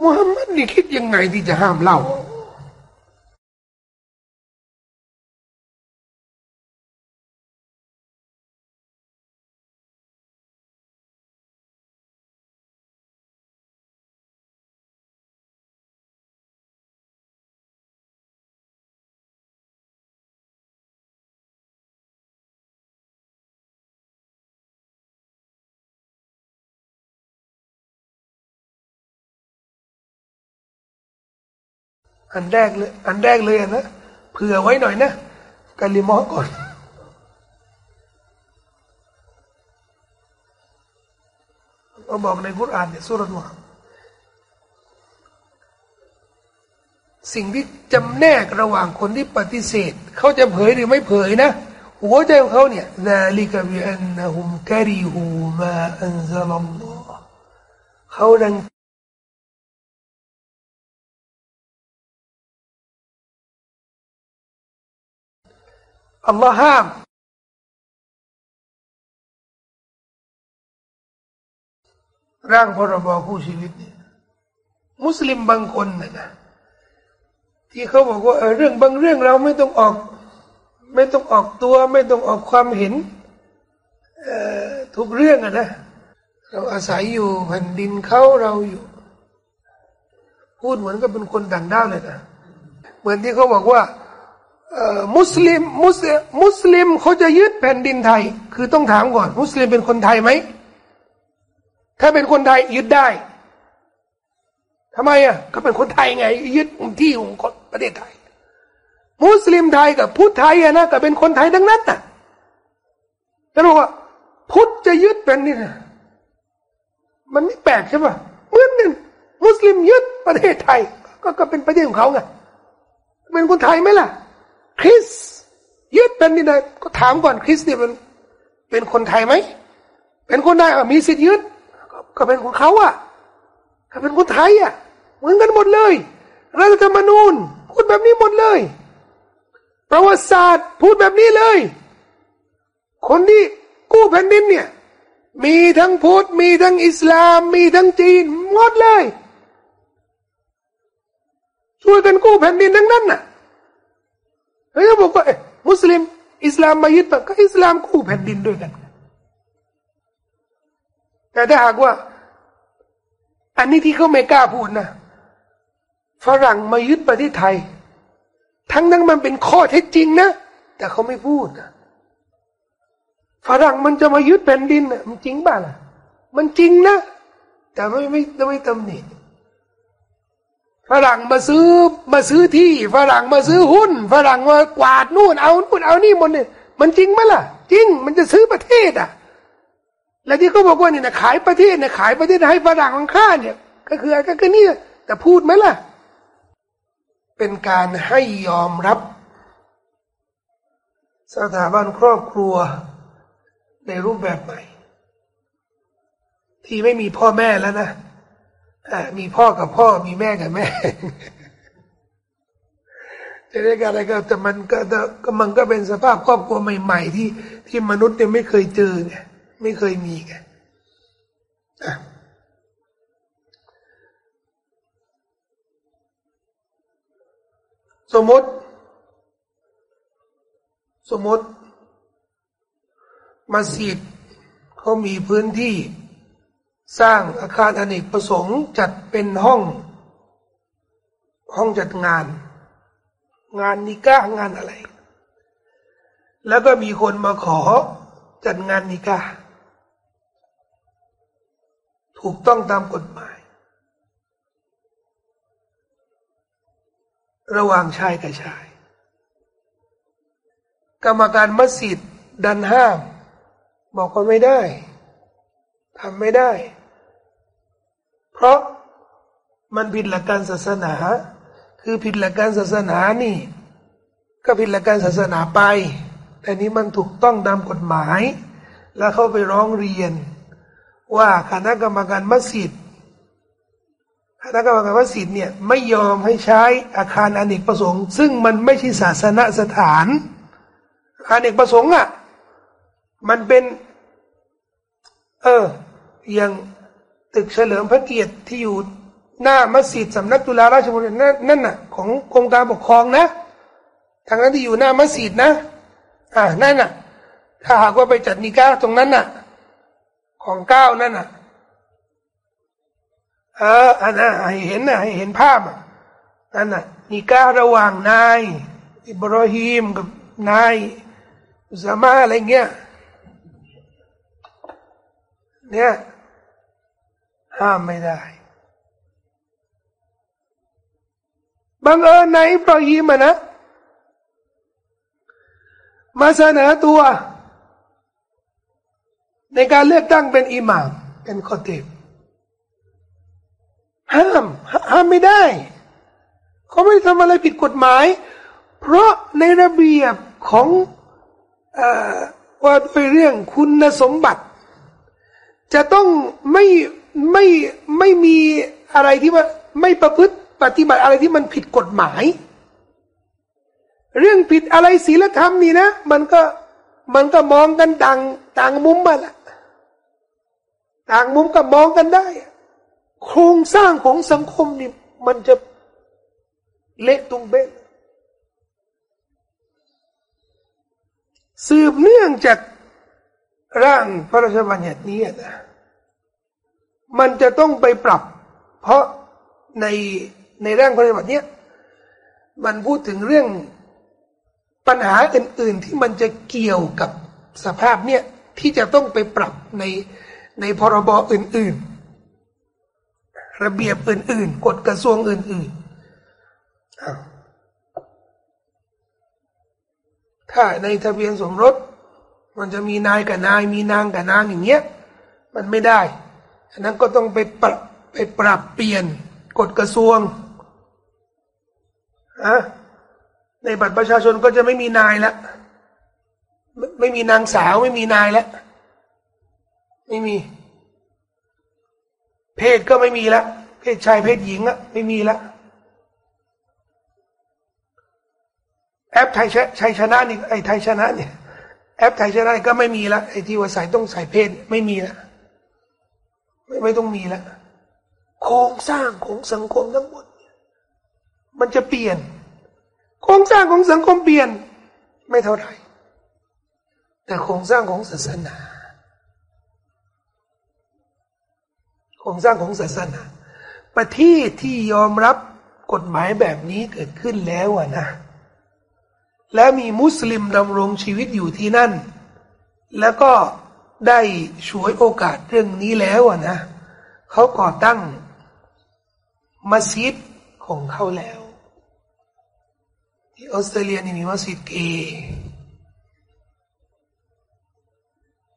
A: มุฮัมมัดนี่คิดยังไงที่จะห้ามเล่า อันแรกเลยอันแรกเลยนะเผื่อไว้หน่อยนะกาลิมอก่อนเราบอกในคุรอานเนี่ยสุรนวะสิ่งที่จำแนกระหว่างคนที่ปฏิเสธ เขาจะเผยหรือไม่เผยนะ หัวใจของเขาเนี่ยนาลิกบิอันนะฮุมกะรีฮูมาอันซาลลอฮ์เขาดัง อัลลอฮ์ห้ามร่างพรบคู่ชีวิตเนี่ยมุสลิมบางคนนะนะที่เขาบอกว่าเรื่องบางเรื่องเราไม่ต้องออก ไม่ต้องออกตัว ไม่ต้องออกความเห็นทุกเรื่องอะนะ เราอาศัยอยู่แผ่นดินเขาเราอยู่ พูดเหมือนกับเป็นคนต่างด้าวเลยนะเหมือนที่เขาบอกว่า มุสลิมมุสลิมมุสลิมเขาจะยึดแผ่นดินไทย คือต้องถามก่อน มุสลิมเป็นคนไทยไหม ถ้าเป็นคนไทยยึดได้ทำไมอะก็เป็นคนไทยไง ยึดที่ของประเทศไทย มุสลิมไทยกับพุทธไทยอะนะก็เป็นคนไทยทั้งนั้นน่ะแต่บอกว่าพุทธจะยึดแผ่นดินมันไม่แปลกใช่ป่ะเหมือนกันมุสลิมยึดประเทศไทย ก็ก็เป็นประเทศของเขาไงเป็นคนไทยไหมล่ะ คริสยึดเป็นนี่นะก็ถามก่อนคริสเนี่ยเป็นเป็นคนไทยไหมเป็นคนไทยมีสิทธิ์ยึดก็เป็นของเขาอะถ้าเป็นคนไทยอะเหมือนกันหมดเลยรัฐธรรมนูญพูดแบบนี้หมดเลย ประวัติศาสตร์พูดแบบนี้เลย คนที่กู้แผ่นดินเนี่ยมีทั้งพุทธมีทั้งอิสลาม มีทั้งจีนหมดเลย ช่วยกันกู้แผ่นดินทั้งนั้นน่ะ แล้วบอกว่ามุสลิม อิสลามมายึดก็อิสลามกู้แผ่นดินด้วยกัน แต่ถ้าหากว่า อันนี้ที่เขาไม่กล้าพูดนะฝรั่งมายึดประเทศไทย ทั้งนั้นมันเป็นข้อเท็จจริงนะ แต่เขาไม่พูดนะฝรั่งมันจะมายึดแผ่นดินนะมันจริงบ้าล่ะ มันจริงนะ แต่ไม่ไม่ไม่ตำหนิ ฝรั่งมาซื้อมาซื้อที่ฝรั่งมาซื้อหุ้นฝรั่งมากวาดนู่นเอานู่นเอานี่หมดเนี่ยมันจริงไหมล่ะ จริง มันจะซื้อประเทศอะ แล้วที่เขาบอกว่านี่นะขายประเทศเนี่ยขายประเทศให้ฝรั่งของข้าเนี่ย ก็คือก็คือนี่แต่พูดไหมล่ะ เป็นการให้ยอมรับ สถาบันครอบครัวในรูปแบบใหม่ ที่ไม่มีพ่อแม่แล้วนะ มีพ่อกับพ่อมีแม่กับแม่จะเรียกอะไรก็แต่มันก็ก็มันก็เป็นสภาพครอบครัวใหม่ ๆ ที่ที่มนุษย์เนี่ยไม่เคยเจอไงไม่เคยมีไงสมมติ สมมติมัสยิดเขามีพื้นที่ สร้างอาคารอเนกประสงค์จัดเป็นห้อง ห้องจัดงาน งานนิก้างานอะไร แล้วก็มีคนมาขอจัดงานนิก้าถูกต้องตามกฎหมาย ระหว่างชายกับชาย กรรมการมัสยิดดันห้าม บอกว่าไม่ได้ทำไม่ได้ เพราะมันผิดหลักการศาสนา คือผิดหลักการศาสนานี่ ก็ผิดหลักการศาสนาไป แต่นี้มันถูกต้องตามกฎหมาย แล้วเข้าไปร้องเรียน ว่าคณะกรรมการมัสยิดคณะกรรมการมัสยิดเนี่ยไม่ยอมให้ใช้อาคารอเนกประสงค์ ซึ่งมันไม่ใช่ศาสนสถานอาคารอเนกประสงค์อะมันเป็น เอออย่าง ตึกเฉลิมพระเกียรติที่อยู่หน้ามัสยิดสำนักจุฬาราชมณฑลนั่นน่ะของกรมการปกครองนะทางนั้นที่อยู่หน้ามัสยิดนะ อ่านั่นน่ะ ถ้าหากว่าไปจัดนิก้าตรงนั้นน่ะ ของเก้านั่นน่ะ เอออันนั้นให้เห็นน่ะให้เห็นภาพอะนั่นน่ะนิก้าระหว่างนาย อิบรอฮีมกับนายอุซามาอะไรเงี้ยเนี่ย ห้ามไม่ได้ บังเอิญในอิบรอฮีมนะ มาเสนอตัว ในการเลือกตั้งเป็นอิหม่าม เป็นคอเทบห้าม ห้ามไม่ได้ เขาไม่ทำอะไรผิดกฎหมาย เพราะในระเบียบของอว่าด้วยเรื่องคุณสมบัติ จะต้องไม่ ไม่ไม่มีอะไรที่ว่าไม่ประพฤติปฏิบัติอะไรที่มันผิดกฎหมาย เรื่องผิดอะไรศีลธรรมนี่นะ มันก็มันก็มองกันต่างต่างมุมมาละต่างมุมก็มองกันได้ โครงสร้างของสังคมนี่มันจะเละตุงเบนสืบเนื่องจากร่างพระราชบัญญัตินี้นะ มันจะต้องไปปรับ เพราะในในร่างพระราชบัญญัติเนี้ยมันพูดถึงเรื่องปัญหาอื่น ๆ ที่มันจะเกี่ยวกับสภาพเนี้ยที่จะต้องไปปรับในในพรบอื่น ๆ ระเบียบอื่น ๆ กฎกระทรวงอื่นๆถ้าในทะเบียนสมรส มันจะมีนายกับนายมีนางกับนางอย่างเงี้ย มันไม่ได้ อันนั้นก็ต้องไปปรับไปปรับเปลี่ยนกฎกระทรวงอะในบัตรประชาชนก็จะไม่มีนายแล้วไม่มีนางสาวไม่มีนายแล้วไม่มี เพศก็ไม่มีแล้วเพศชายเพศหญิงอะไม่มีแล้วแอปไทยชัยชนะนี่ไอ้ไทยชนะเนี่ยแอปไทยชนะก็ไม่มีละไอ้ที่ว่าใส่ต้องใส่เพศไม่มีละ ไม่ต้องมีและโครงสร้างของสังคมทั้งหมดมันจะเปลี่ยน โครงสร้างของสังคมเปลี่ยน ไม่เท่าไหร่ แต่โครงสร้างของศาสนา โครงสร้างของศาสนา ประเทศที่ยอมรับกฎหมายแบบนี้เกิดขึ้นแล้วอะนะ และมีมุสลิมดำรงชีวิตอยู่ที่นั่น แล้วก็ ได้ช่วยโอกาสเรื่องนี้แล้วอะนะเขาก่อตั้งมัสยิดของเขาแล้ว ที่ออสเตรเลียนี่มีมัสยิดเก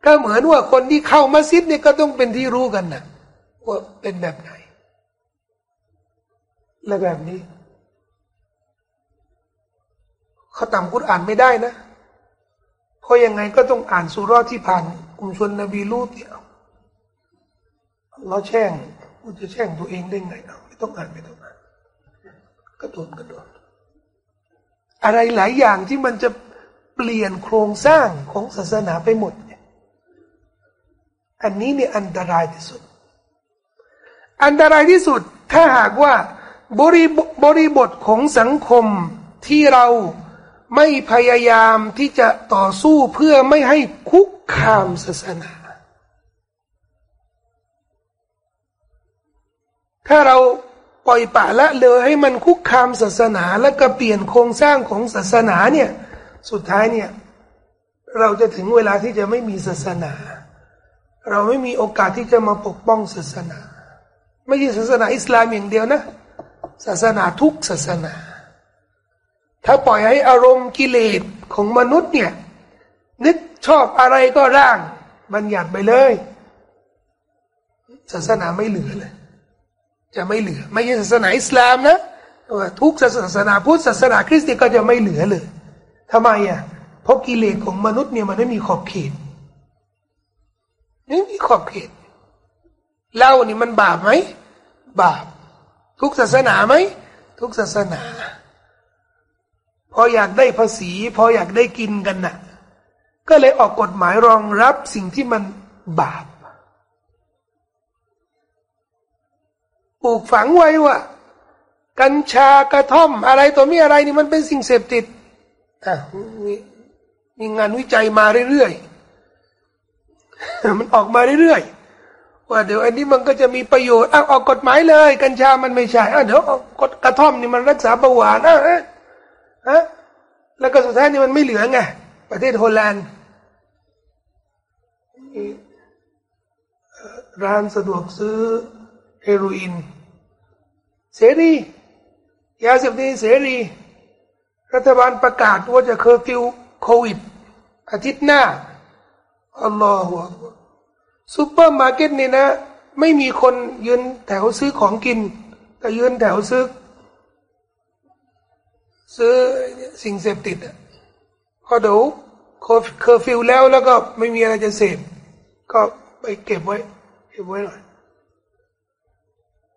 A: ก็เหมือนว่าคนที่เข้ามัสยิดเนี่ยก็ต้องเป็นที่รู้กันนะว่าเป็นแบบไหน และแบบนี้เขาตามกุรอ่านไม่ได้นะ เพราะยังไงก็ต้องอ่านสุรที่ผ่านกลุ่มชนนบีลูตเนี่ยเราแช่งกูจะแช่งตัวเองได้ไงเอาไม่ต้องอ่านไม่ต้องอ่านกระโดดกระโดดอะไรหลายอย่างที่มันจะเปลี่ยนโครงสร้างของศาสนาไปหมดเนี่ยอันนี้เนี่ยอันตรายที่สุด อันตรายที่สุดถ้าหากว่าบริบริบทของสังคมที่เรา ไม่พยายามที่จะต่อสู้เพื่อไม่ให้คุกคามศาสนา ถ้าเราปล่อยปะละเลยให้มันคุกคามศาสนาและก็เปลี่ยนโครงสร้างของศาสนาเนี่ย สุดท้ายเนี่ย เราจะถึงเวลาที่จะไม่มีศาสนา เราไม่มีโอกาสที่จะมาปกป้องศาสนา ไม่ใช่ศาสนาอิสลามอย่างเดียวนะ ศาสนาทุกศาสนา ถ้าปล่อยให้อารมณ์กิเลสของมนุษย์เนี่ย นึกชอบอะไรก็ร่างบัญญัติไปเลย ศาสนาไม่เหลือเลย จะไม่เหลือ ไม่ใช่ศาสนาอิสลามนะทุกศาสนาพุทธศาสนาคริสต์ก็จะไม่เหลือเลยทำไมอะเพราะกิเลสของมนุษย์เนี่ยมันไม่มีขอบเขตไม่มีขอบเขตเล่านี่มันบาปไหม บาป ทุกศาสนาไหม ทุกศาสนา พออยากได้ภาษี พออยากได้กินกันนะ่ะ ก็เลยออกกฎหมายรองรับสิ่งที่มันบาปปลูกฝังไว้ว่า กัญชากระท่อมอะไรตัวมีอะไรนี่มันเป็นสิ่งเสพติดอะมีมีงานวิจัยมาเรื่อยๆ มันออกมาเรื่อยๆ ว่าเดี๋ยวอันนี้มันก็จะมีประโยชน์อ้าออกกฎหมายเลย กัญชามันไม่ใช่อ้าเดี๋ยวก็กระท่อมนี่มันรักษาเบาหวานอะ ฮะแล้วก็สุดท้ายนี่มันไม่เหลือไงประเทศโฮลแลนด์ร้านสะดวกซื้อเฮโรอีนเสรียาเสพติดเสรี รัฐบาลประกาศว่าจะเคอร์ฟิวโควิด อาทิตย์หน้าอัลลอฮฺซูเปอร์มาร์เก็ตนี่นะ ไม่มีคนยืนแถวซื้อของกิน แต่ยืนแถวซื้อ ซื้อสิ่งเสพติดอะพอเดี๋ยวเคอร์ฟิวแล้วแล้วก็ไม่มีอะไรจะเสพก็ไปเก็บไว้ เก็บไว้หน่อย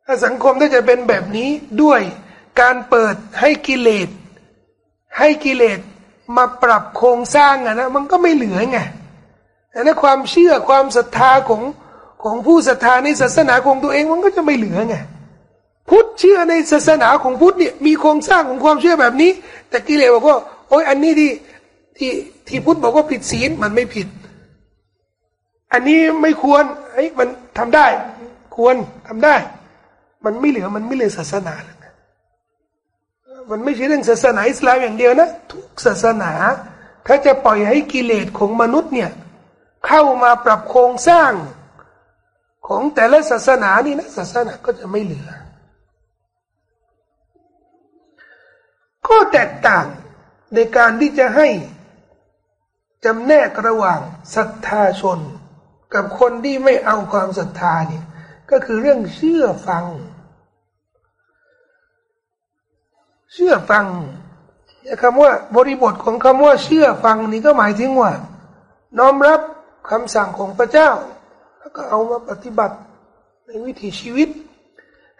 A: ถ้าสังคมถ้าจะเป็นแบบนี้ด้วยการเปิดให้กิเลสให้กิเลสมาปรับโครงสร้างอะนะมันก็ไม่เหลือไงแต่ในความเชื่อความศรัทธาของของผู้ศรัทธาในศาสนาของตัวเองมันก็จะไม่เหลือไง พุทธเชื่อในศาสนาของพุทธเนี่ยมีโครงสร้างของความเชื่อแบบนี้ แต่กิเลสบอกว่าโอ้ยอันนี้ที่ที่ที่พุทธบอกว่าผิดศีลมันไม่ผิด อันนี้ไม่ควรไอ้มันทำได้ ควรทำได้ มันไม่เหลือมันไม่เหลือศาสนาแล้วมันไม่ใช่เรื่องศาสนาอิสลามอย่างเดียวนะทุกศาสนา ถ้าจะปล่อยให้กิเลสของมนุษย์เนี่ยเข้ามาปรับโครงสร้างของแต่ละศาสนานี่นะศาสนาก็จะไม่เหลือ ก็แตกต่างในการที่จะให้จำแนกระหว่างศรัทธาชน กับคนที่ไม่เอาความศรัทธาเนี่ยก็คือเรื่องเชื่อฟัง เชื่อฟังคำว่าบริบทของคำว่าเชื่อฟังนี่ก็หมายถึงว่า น้อมรับคำสั่งของพระเจ้า แล้วก็เอามาปฏิบัติในวิถีชีวิต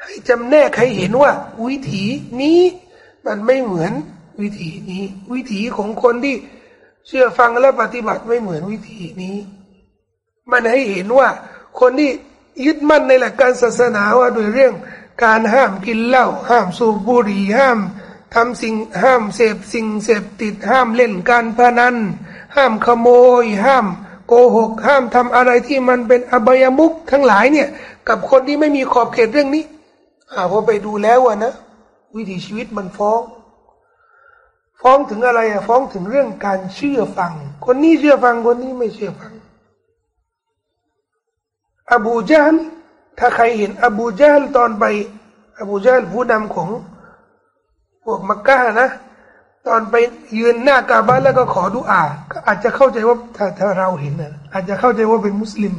A: ให้จำแนกให้เห็นว่า วิถีนี้ มันไม่เหมือนวิธีนี้ วิธีของคนที่เชื่อฟังและปฏิบัติไม่เหมือนวิธีนี้ มันให้เห็นว่าคนที่ยึดมั่นในหลักการศาสนาว่าโดยเรื่องการห้ามกินเหล้าห้ามสูบบุหรี่ห้ามทำสิ่งห้ามเสพสิ่งเสพติดห้ามเล่นการพนัน ห้ามขโมย ห้ามโกหก ห้ามทำอะไรที่มันเป็นอบายมุกทั้งหลายเนี่ย กับคนที่ไม่มีขอบเขตเรื่องนี้อ่าพอไปดูแล้วอะนะ วิถีชีวิตมันฟ้อง ฟ้องถึงอะไรอะฟ้องถึงเรื่องการเชื่อฟัง คนนี้เชื่อฟังคนนี้ไม่เชื่อฟัง อบูจาลถ้าใครเห็น อบูจาลตอนไป อบูจาลผู้นำของพวกมักกะนะ ตอนไปยืนหน้ากาบานแล้วก็ขอดุอาก็อาจจะเข้าใจว่าถ้าถ้าเราเห็นนะอาจจะเข้าใจว่าเป็นมุสลิม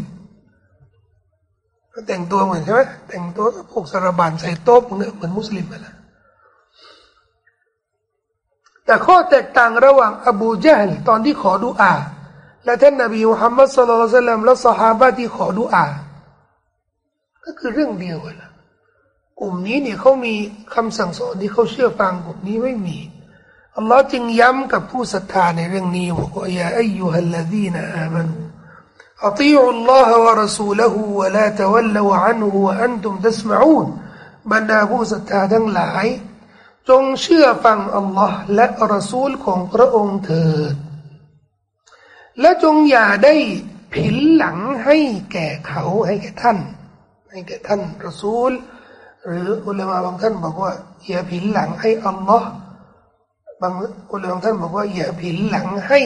A: แต่งตัวเหมือนใช่ไหมแต่งตัวพวกสารบานใส่โต๊ะเหมือนมุสลิมนะ แต่ข้อแตกต่างระหว่าง อบูจาลตอนที่ขอดุอาและท่านนบีมุฮัมมัดสุลลัลลัมและสหาบะที่ขอดุอาก็คือเรื่องเดียวกันกลุ่มนี้เนี่ยเขามีคำสั่งสอนที่เขาเชื่อฟังกลุ่มนี้ไม่มีอัลลอฮ์จึงย้ำกับผู้ศรัทธาในเรื่องนี้บอกว่าอย่าอายุฮัลลดีนอามันู أطيعوا الله ورسوله ولا تولوا عنه وأنتم تسمعون บรรดาผู้ศรัทธาทั้งหลาย จงเชื่อฟังอัลลอฮ์และรอซูลของพระองค์เถิด และจงอย่าได้ผินหลังให้แก่เขาให้แก่ท่าน ให้แก่ท่านรอซูล หรืออุลามะบางท่านบอกว่า อย่าผินหลังให้อัลลอฮ์บางอุลามะบางท่านบอกว่า อย่าผินหลังให้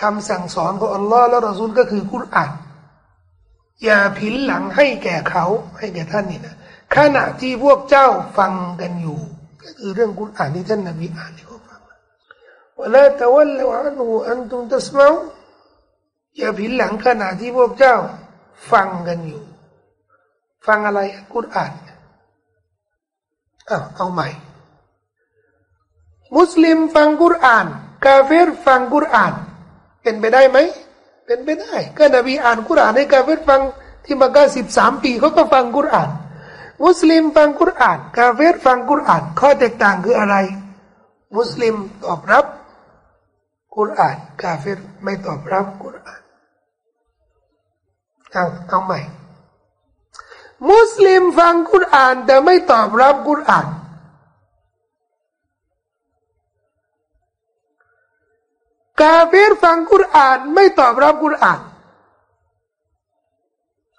A: คำสั่งสอนของอัลลอฮ์และรอซูลก็คือกุรอานอย่าผินหลังให้แก่เขาให้แก่ท่านนี่นะขณะที่พวกเจ้าฟังกันอยู่ ก็คือเรื่องกุรอานที่ท่านนบีอ่านให้เขาฟังว่าละตะวันละอันูอันตุมตัสมาอย่าผินหลังขณะที่พวกเจ้า ฟังกันอยู่ ฟังอะไรกุรอานอ้าวเอาใหม่ มุสลิมฟังกุรอาน กาเฟรฟังกุรอาน เป็นไปได้ไหมเป็นไปได้ ก็นบีอ่านกุรอานให้กาเฟรฟังที่มักกะสิบสามปีเขาก็ฟังกุรอาน มุสลิมฟังกุรอานกาเฟรฟังกุรอาน ข้อแตกต่างคืออะไร มุสลิมตอบรับกุรอานกาเฟรไม่ตอบรับกุรอานเอาเอาใหม่ มุสลิมฟังกุรอาน แต่ไม่ตอบรับกุรอานกาเฟรฟังกุรอาน ไม่ตอบรับกุรอาน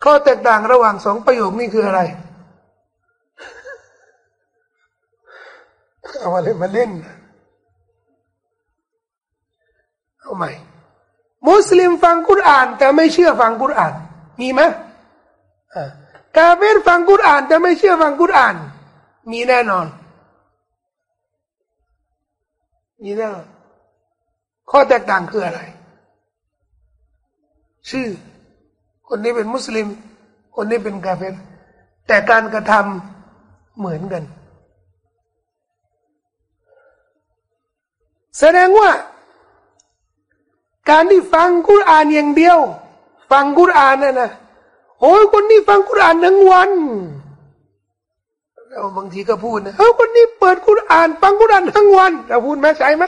A: ข้อแตกต่างระหว่างสองประโยคนี้คืออะไร เอาอะไรมาเล่น เอาใหม่ มุสลิมฟังกุรอาน แต่ไม่เชื่อฟังกุรอาน มีไหมอ่ากาเฟรฟังกุรอาน แต่ไม่เชื่อฟังกุรอาน มีแน่นอน มีแน่นอนข้อแตกต่างคืออะไร ชื่อ คนนี้เป็นมุสลิม คนนี้เป็นกาเฟรแต่การกระทำเหมือนกัน แสดงว่า การที่ฟังกุรอานอย่างเดียว ฟังกุรอานน่ะนะโอ้ยคนนี้ฟังกุรอานทั้งวันเราบางทีก็พูดนะเออคนนี้เปิดกุรอาน ฟังกุรอานทั้งวันเราพูดไหมใช่ไหม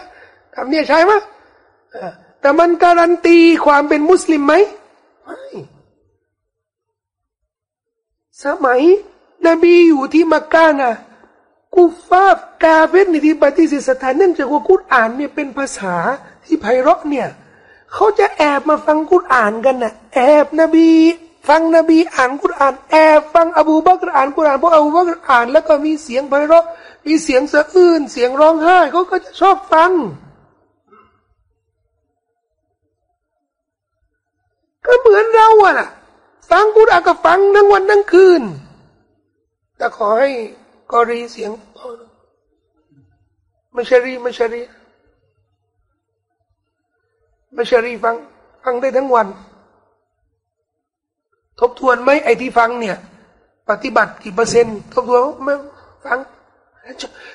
A: คำนี้ใช่ไหมแต่มันการันตีความเป็นมุสลิมไหมไม่สมัยนบีอยู่ที่มักกะนะ กูฟาฟกาเฟตในที่ปฏิเสธสถานเนื่องจากว่ากุรอ่านเนี่ยเป็นภาษาที่ไพเราะเนี่ยเขาจะแอบมาฟังกุรอ่านกันนะแอบนบี ฟังนบีอ่านกุรอ่านแอบฟังอบูบักรอ่านกุรอ่านเพราะอบูบักรอ่าน แล้วก็มีเสียงไพเราะมีเสียงสะอื้นเสียงร้องไห้เขาก็จะชอบฟัง ก็เหมือนเราอะนะฟังกุรอ่านก็ฟังทั้งวันทั้งคืนแต่ขอให้ กอรีเสียงไม่ใช่รีไม่ใช่รีไม่ใช่รีฟัง ฟังได้ทั้งวัน ทบทวนไหมไอ้ที่ฟังเนี่ย ปฏิบัติกี่เปอร์เซ็นต์ทบทวนไม่ฟัง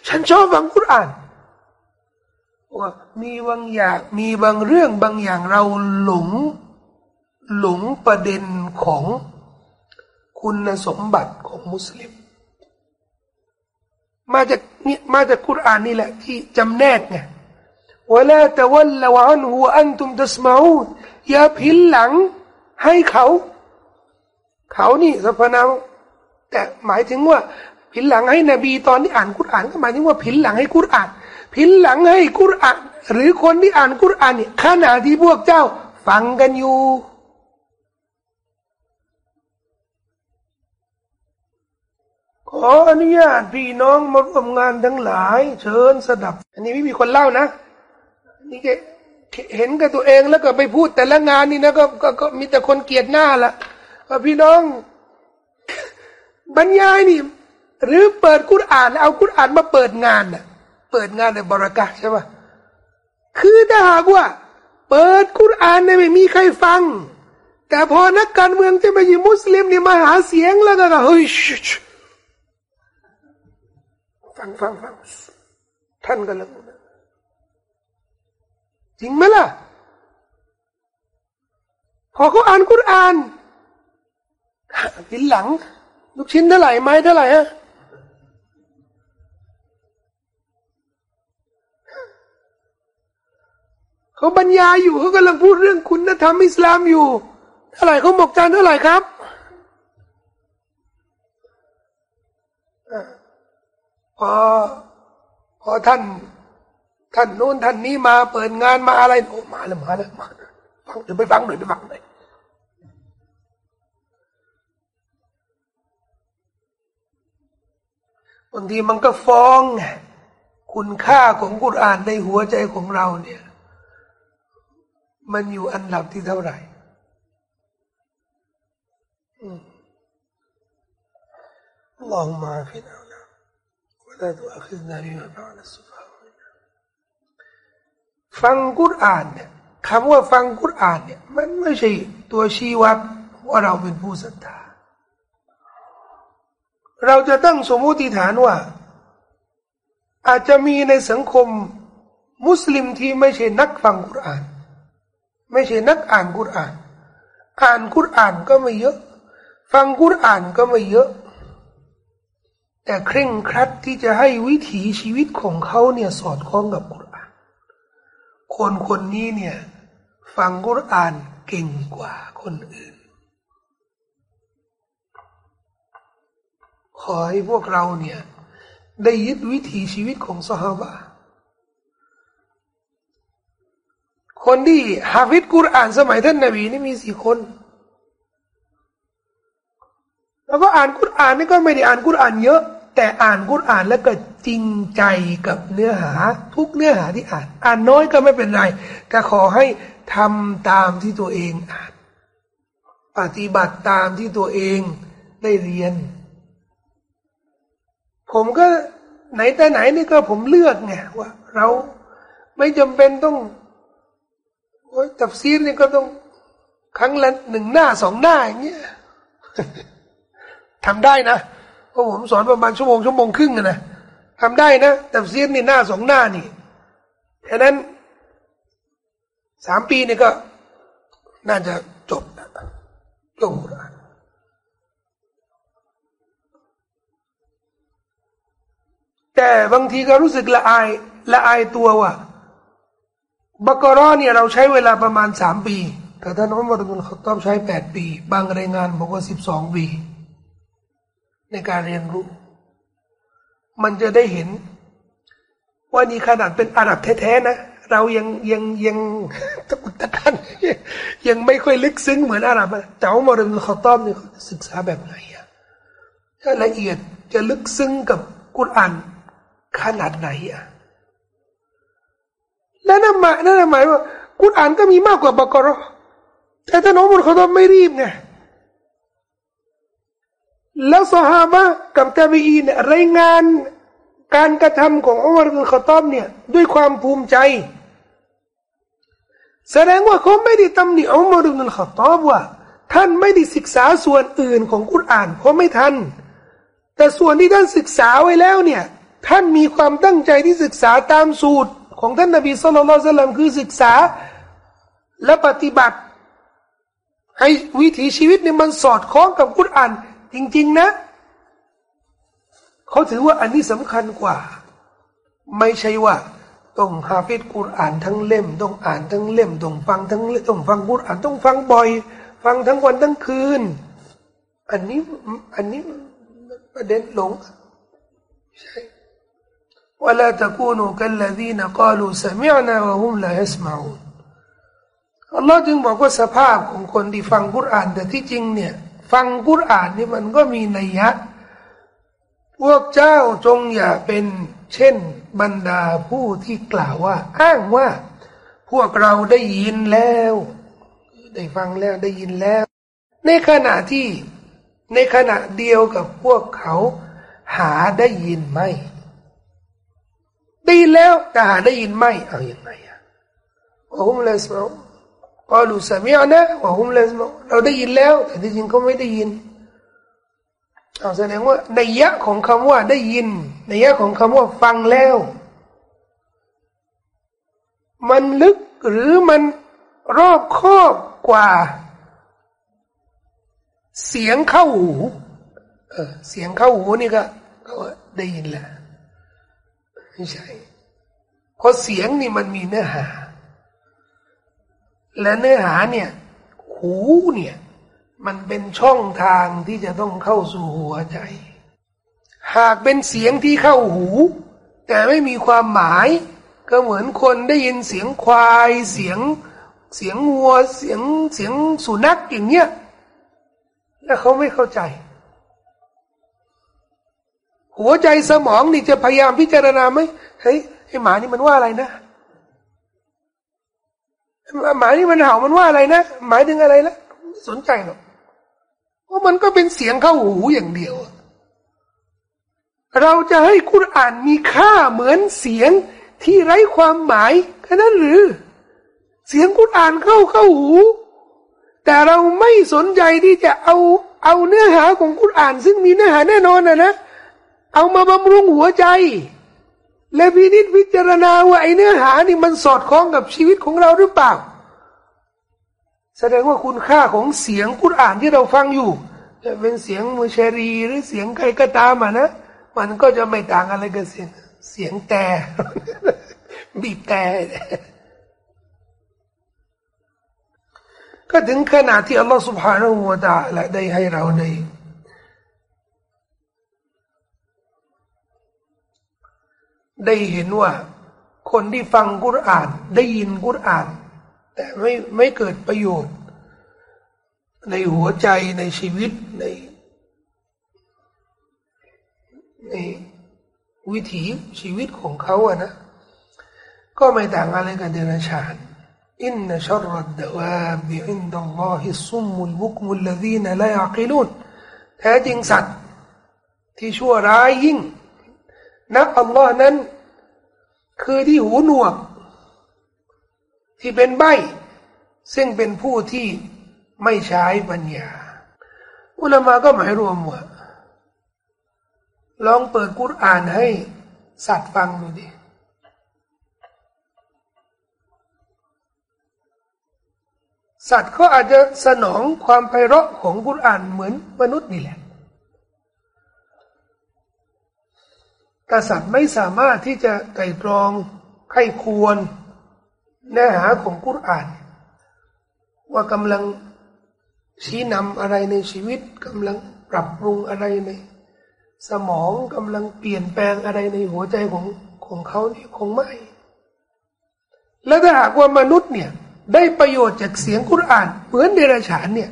A: ฉันชอบฟังคุรานว่ามีบางอย่างมีบางเรื่องบางอย่างเราหลง หลงประเด็นของคุณสมบัติของมุสลิม มาจากนี่มาจากคุรานนี่แหละที่จำแนกไงวลาแต่วันละวันหัวอันตุมตัสมาอูอย่าพินหลังให้เขา เขานี่สัพนามแต่หมายถึงว่าพินหลังให้นบีตอนที่อ่านคุรานก็หมายถึงว่าพินหลังให้คุรานพินหลังให้คุรานหรือคนที่อ่านคุรานเนี่ยขณะที่พวกเจ้าฟังกันอยู่ ขออนุญาตพี่น้องมาร่วมงานทั้งหลาย เชิญสดับ อันนี้ไม่มีคนเล่านะนี่แกเห็นกับตัวเองแล้วก็ไปพูดแต่ละงานนี่นะก็ก็ก็มีแต่คนเกลียดหน้าละพี่น้อง บรรยายนี่ หรือเปิดกุรอาน เอากุรอานมาเปิดงานน่ะ เปิดงานในบรารักะใช่ปะคือถ้าหากว่า เปิดกุรอานเนี่ยไม่มีใครฟัง แต่พอนักการเมืองจะไปยิมุสลิมนี่มาหาเสียงแล้วก็เฮ้ย ฟังฟังฟังท่านกันแล้วจริงไหมล่ะ พอเขาอ่านกุรอานทีหลัง ลูกชิ้นเท่าไหร่ไม้เท่าไหร่ฮะเขาบรรยายอยู่เขากำลังพูดเรื่องคุณธรรมอิสลามอยู่ เท่าไหร่เขาบอกจานเท่าไหร่ครับ พอพอท่าน ท่านนู้นท่านนี้มาเปิดงานมาอะไรโอ้มาแล้วมาแล้วมาฟังเดี๋ยวไปฟังหน่อยไปฟังหน่อยบางทีมันก็ฟ้องคุณค่าของกุรอานในหัวใจของเราเนี่ย มันอยู่อันดับที่เท่าไหร่ลองมาพี่น้อง لا تؤاخذنا بما فعل السفهاء ฟังกุรอานเนี่ยคำว่าฟังกุรอานเนี่ยมันไม่ใช่ตัวชี้วัดว่าเราเป็นผู้ศรัทธา เราจะตั้งสมมติฐานว่า อาจจะมีในสังคมมุสลิมที่ไม่ใช่นักฟังกุรอาน ไม่ใช่นักอ่านกุรอาน อ่านกุรอานก็ไม่เยอะ ฟังกุรอานก็ไม่เยอะ แต่เคร่งครัดที่จะให้วิถีชีวิตของเขาเนี่ยสอดคล้องกับกุรอาน คนคนนี้เนี่ยฟังกุรอานเก่งกว่าคนอื่น ขอให้พวกเราเนี่ยได้ยึดวิถีชีวิตของสฮาบะคนที่ฮาฟิดกุรอานสมัยท่านนบีนี่มีสี่คน แล้วก็อ่านกุรอานนี่ก็ไม่ได้อ่านกุรอานเยอะ แต่อ่านกุรอ่านแล้วก็จริงใจกับเนื้อหาทุกเนื้อหาที่อ่าน อ่านน้อยก็ไม่เป็นไร แต่ขอให้ทำตามที่ตัวเองอ่าน ปฏิบัติตามที่ตัวเองได้เรียน ผมก็ไหนแต่ไหนนี่ก็ผมเลือกไงว่า เราไม่จำเป็นต้องโอ้ยตับซีรนี่ก็ต้องครั้งละหนึ่งหน้าสองหน้าอย่างเงี้ยทำได้นะ พราะผมสอนประมาณชั่วโมงชั่วโมงครึ่งนะทำได้นะแต่ซียนี่หน้าสองหน้านี่แค่นั้นสามปีนี่ก็ น่าจะจบจบแต่บางทีก็รู้สึกละอายละอายตัวว่าบักรอเนี่ยเราใช้เวลาประมาณสามปี แต่ท่านอุมารบุลขตอบใช้แปดปี บางรายงานบอกว่าสิบสองปี ในการเรียนรู้ มันจะได้เห็น ว่านี่ขนาดเป็นอาหรับแท้ๆนะ เรายังยังยังตะกุตะกันยังไม่ค่อยลึกซึ้งเหมือนอาหรับแต่อุมารอิบนุขตอบเนี่ยศึกษาแบบไหนอะจะละเอียดจะลึกซึ้งกับกุรอานขนาดไหนอะแลนั่นหมายนั่นหมายว่ากุรอานก็มีมากกว่าบักรอแต่ท่านอุมารขตอบไม่รีบไง แล้วสหาบะกับตาบีอีเนี่ยรายงานการกระทำของอุมารบินขตอบเนี่ยด้วยความภูมิใจ แสดงว่าเขาไม่ได้ตำหนิอุมารบินขตอบว่า ท่านไม่ได้ศึกษาส่วนอื่นของกุรอานเพราะไม่ทัน แต่ส่วนที่ท่านศึกษาไว้แล้วเนี่ยท่านมีความตั้งใจที่ศึกษาตามสูตรของท่านนบีสุลต่านคือศึกษาและปฏิบัติ ให้วิถีชีวิตเนี่ยมันสอดคล้องกับกุรอาน จริงๆนะ เขาถือว่าอันนี้สำคัญกว่า ไม่ใช่ว่าต้องฮาฟิดกุรอ่านทั้งเล่ม ต้องอ่านทั้งเล่มต้องฟังทั้งต้องฟังกุรอ่านต้องฟังบ่อย ฟังทั้งวันทั้งคืน อันนี้อันนี้ประเด็นหลงใช่ ولا تكونوا كالذين قالوا سمعنا وهم لا يسمعون อัลลอฮ์จึงบอกว่าสภาพของคนที่ฟังกุรอานแต่ที่จริงเนี่ย ฟังกุรอานนี่มันก็มีนัยยะ พวกเจ้าจงอย่าเป็นเช่นบรรดาผู้ที่กล่าวว่า อ้างว่า พวกเราได้ยินแล้ว ได้ฟังแล้วได้ยินแล้ว ในขณะที่ในขณะเดียวกับพวกเขาหาได้ยินไหมได้ยินแล้วแต่หาได้ยินไหมเอาอย่างไรอะว่าฮุมเลส ก็ลูสามีนะว่าฮุมเลสมาเราได้ยินแล้ว แต่ที่จริงเขาไม่ได้ยินเอาแสดงว่าในยะของคำว่าได้ยินในยะของคำว่าฟังแล้ว มันลึกหรือมันรอบคอบกว่า เสียงเข้าหูเออเสียงเข้าหูนี่ก็ก็ได้ยินแหละไม่ใช่เพราะเสียงนี่มันมีเนื้อหา และเนื้อหาเนี่ย หูเนี่ย มันเป็นช่องทางที่จะต้องเข้าสู่หัวใจ หากเป็นเสียงที่เข้าหู แต่ไม่มีความหมาย ก็เหมือนคนได้ยินเสียงควายเสียง เสียงวัวเสียงเสียงสุนัขอย่างเงี้ยแล้วเขาไม่เข้าใจ หัวใจสมองนี่จะพยายามพิจารณาไหมเฮ้ยไอหมานี่มันว่าอะไรนะ หมานี่มันเห่ามันว่าอะไรนะหมายถึงอะไรละไม่สนใจหรอกราะมันก็เป็นเสียงเข้าหูอย่างเดียว เราจะให้คุรานมีค่าเหมือนเสียงที่ไร้ความหมายแค่นั้นหรือ เสียงคุรานเข้าเข้าหู แต่เราไม่สนใจที่จะเอาเอาเนื้อหาของคุราน ซึ่งมีเนื้อหาแน่นอนนะนะ เอามาบำรุงหัวใจ และพินิจพิจารณาว่าไอเนื้อหานี่มันสอดคล้องกับชีวิตของเราหรือเปล่าแสดงว่าคุณค่าของเสียงกุรอานที่เราฟังอยู่ จะเป็นเสียงมุชรีหรือเสียงใครก็ตามอ่ะนะ มันก็จะไม่ต่างอะไรกับเสียง เสียงแต่บีบแต่ก็ถึงขนาดที่อัลลอฮฺ سبحانه และ تعالى ได้ให้เราได้ ได้เห็นว่า คนที่ฟังกุรอาน ได้ยินกุรอาน แต่ไม่ไม่เกิดประโยชน์ ในหัวใจในชีวิตในในวิถีชีวิตของเขาอะนะ ก็ไม่ต่างอะไรกับเดรัจฉานإن شر الدواب عند الله الصم البكم الذين لا يعقلون แท้จริงสัตว์ ที่ชั่วร้ายยิ่ง นักอัลลอฮ์นั้น คือที่หูหนวก ที่เป็นใบซึ่งเป็นผู้ที่ไม่ใช้ปัญญา อุลามาก็หมายรวมว่าลองเปิดกุรอานให้สัตว์ฟังดูดิสัตว์เขาอาจจะสนองความไพเราะของกุรอานเหมือนมนุษย์นี่แหละ แต่สัตว์ไม่สามารถที่จะไต่ตรองไข้ควรเนื้อหาของกุรอาน ว่ากำลังชี้นำอะไรในชีวิตกำลังปรับปรุงอะไรใน สมองกำลังเปลี่ยนแปลงอะไรในหัวใจของของเขานี่คงไม่ แล้วถ้าหากว่ามนุษย์เนี่ยได้ประโยชน์จากเสียงกุรอาน เหมือนเดรัจฉานเนี่ย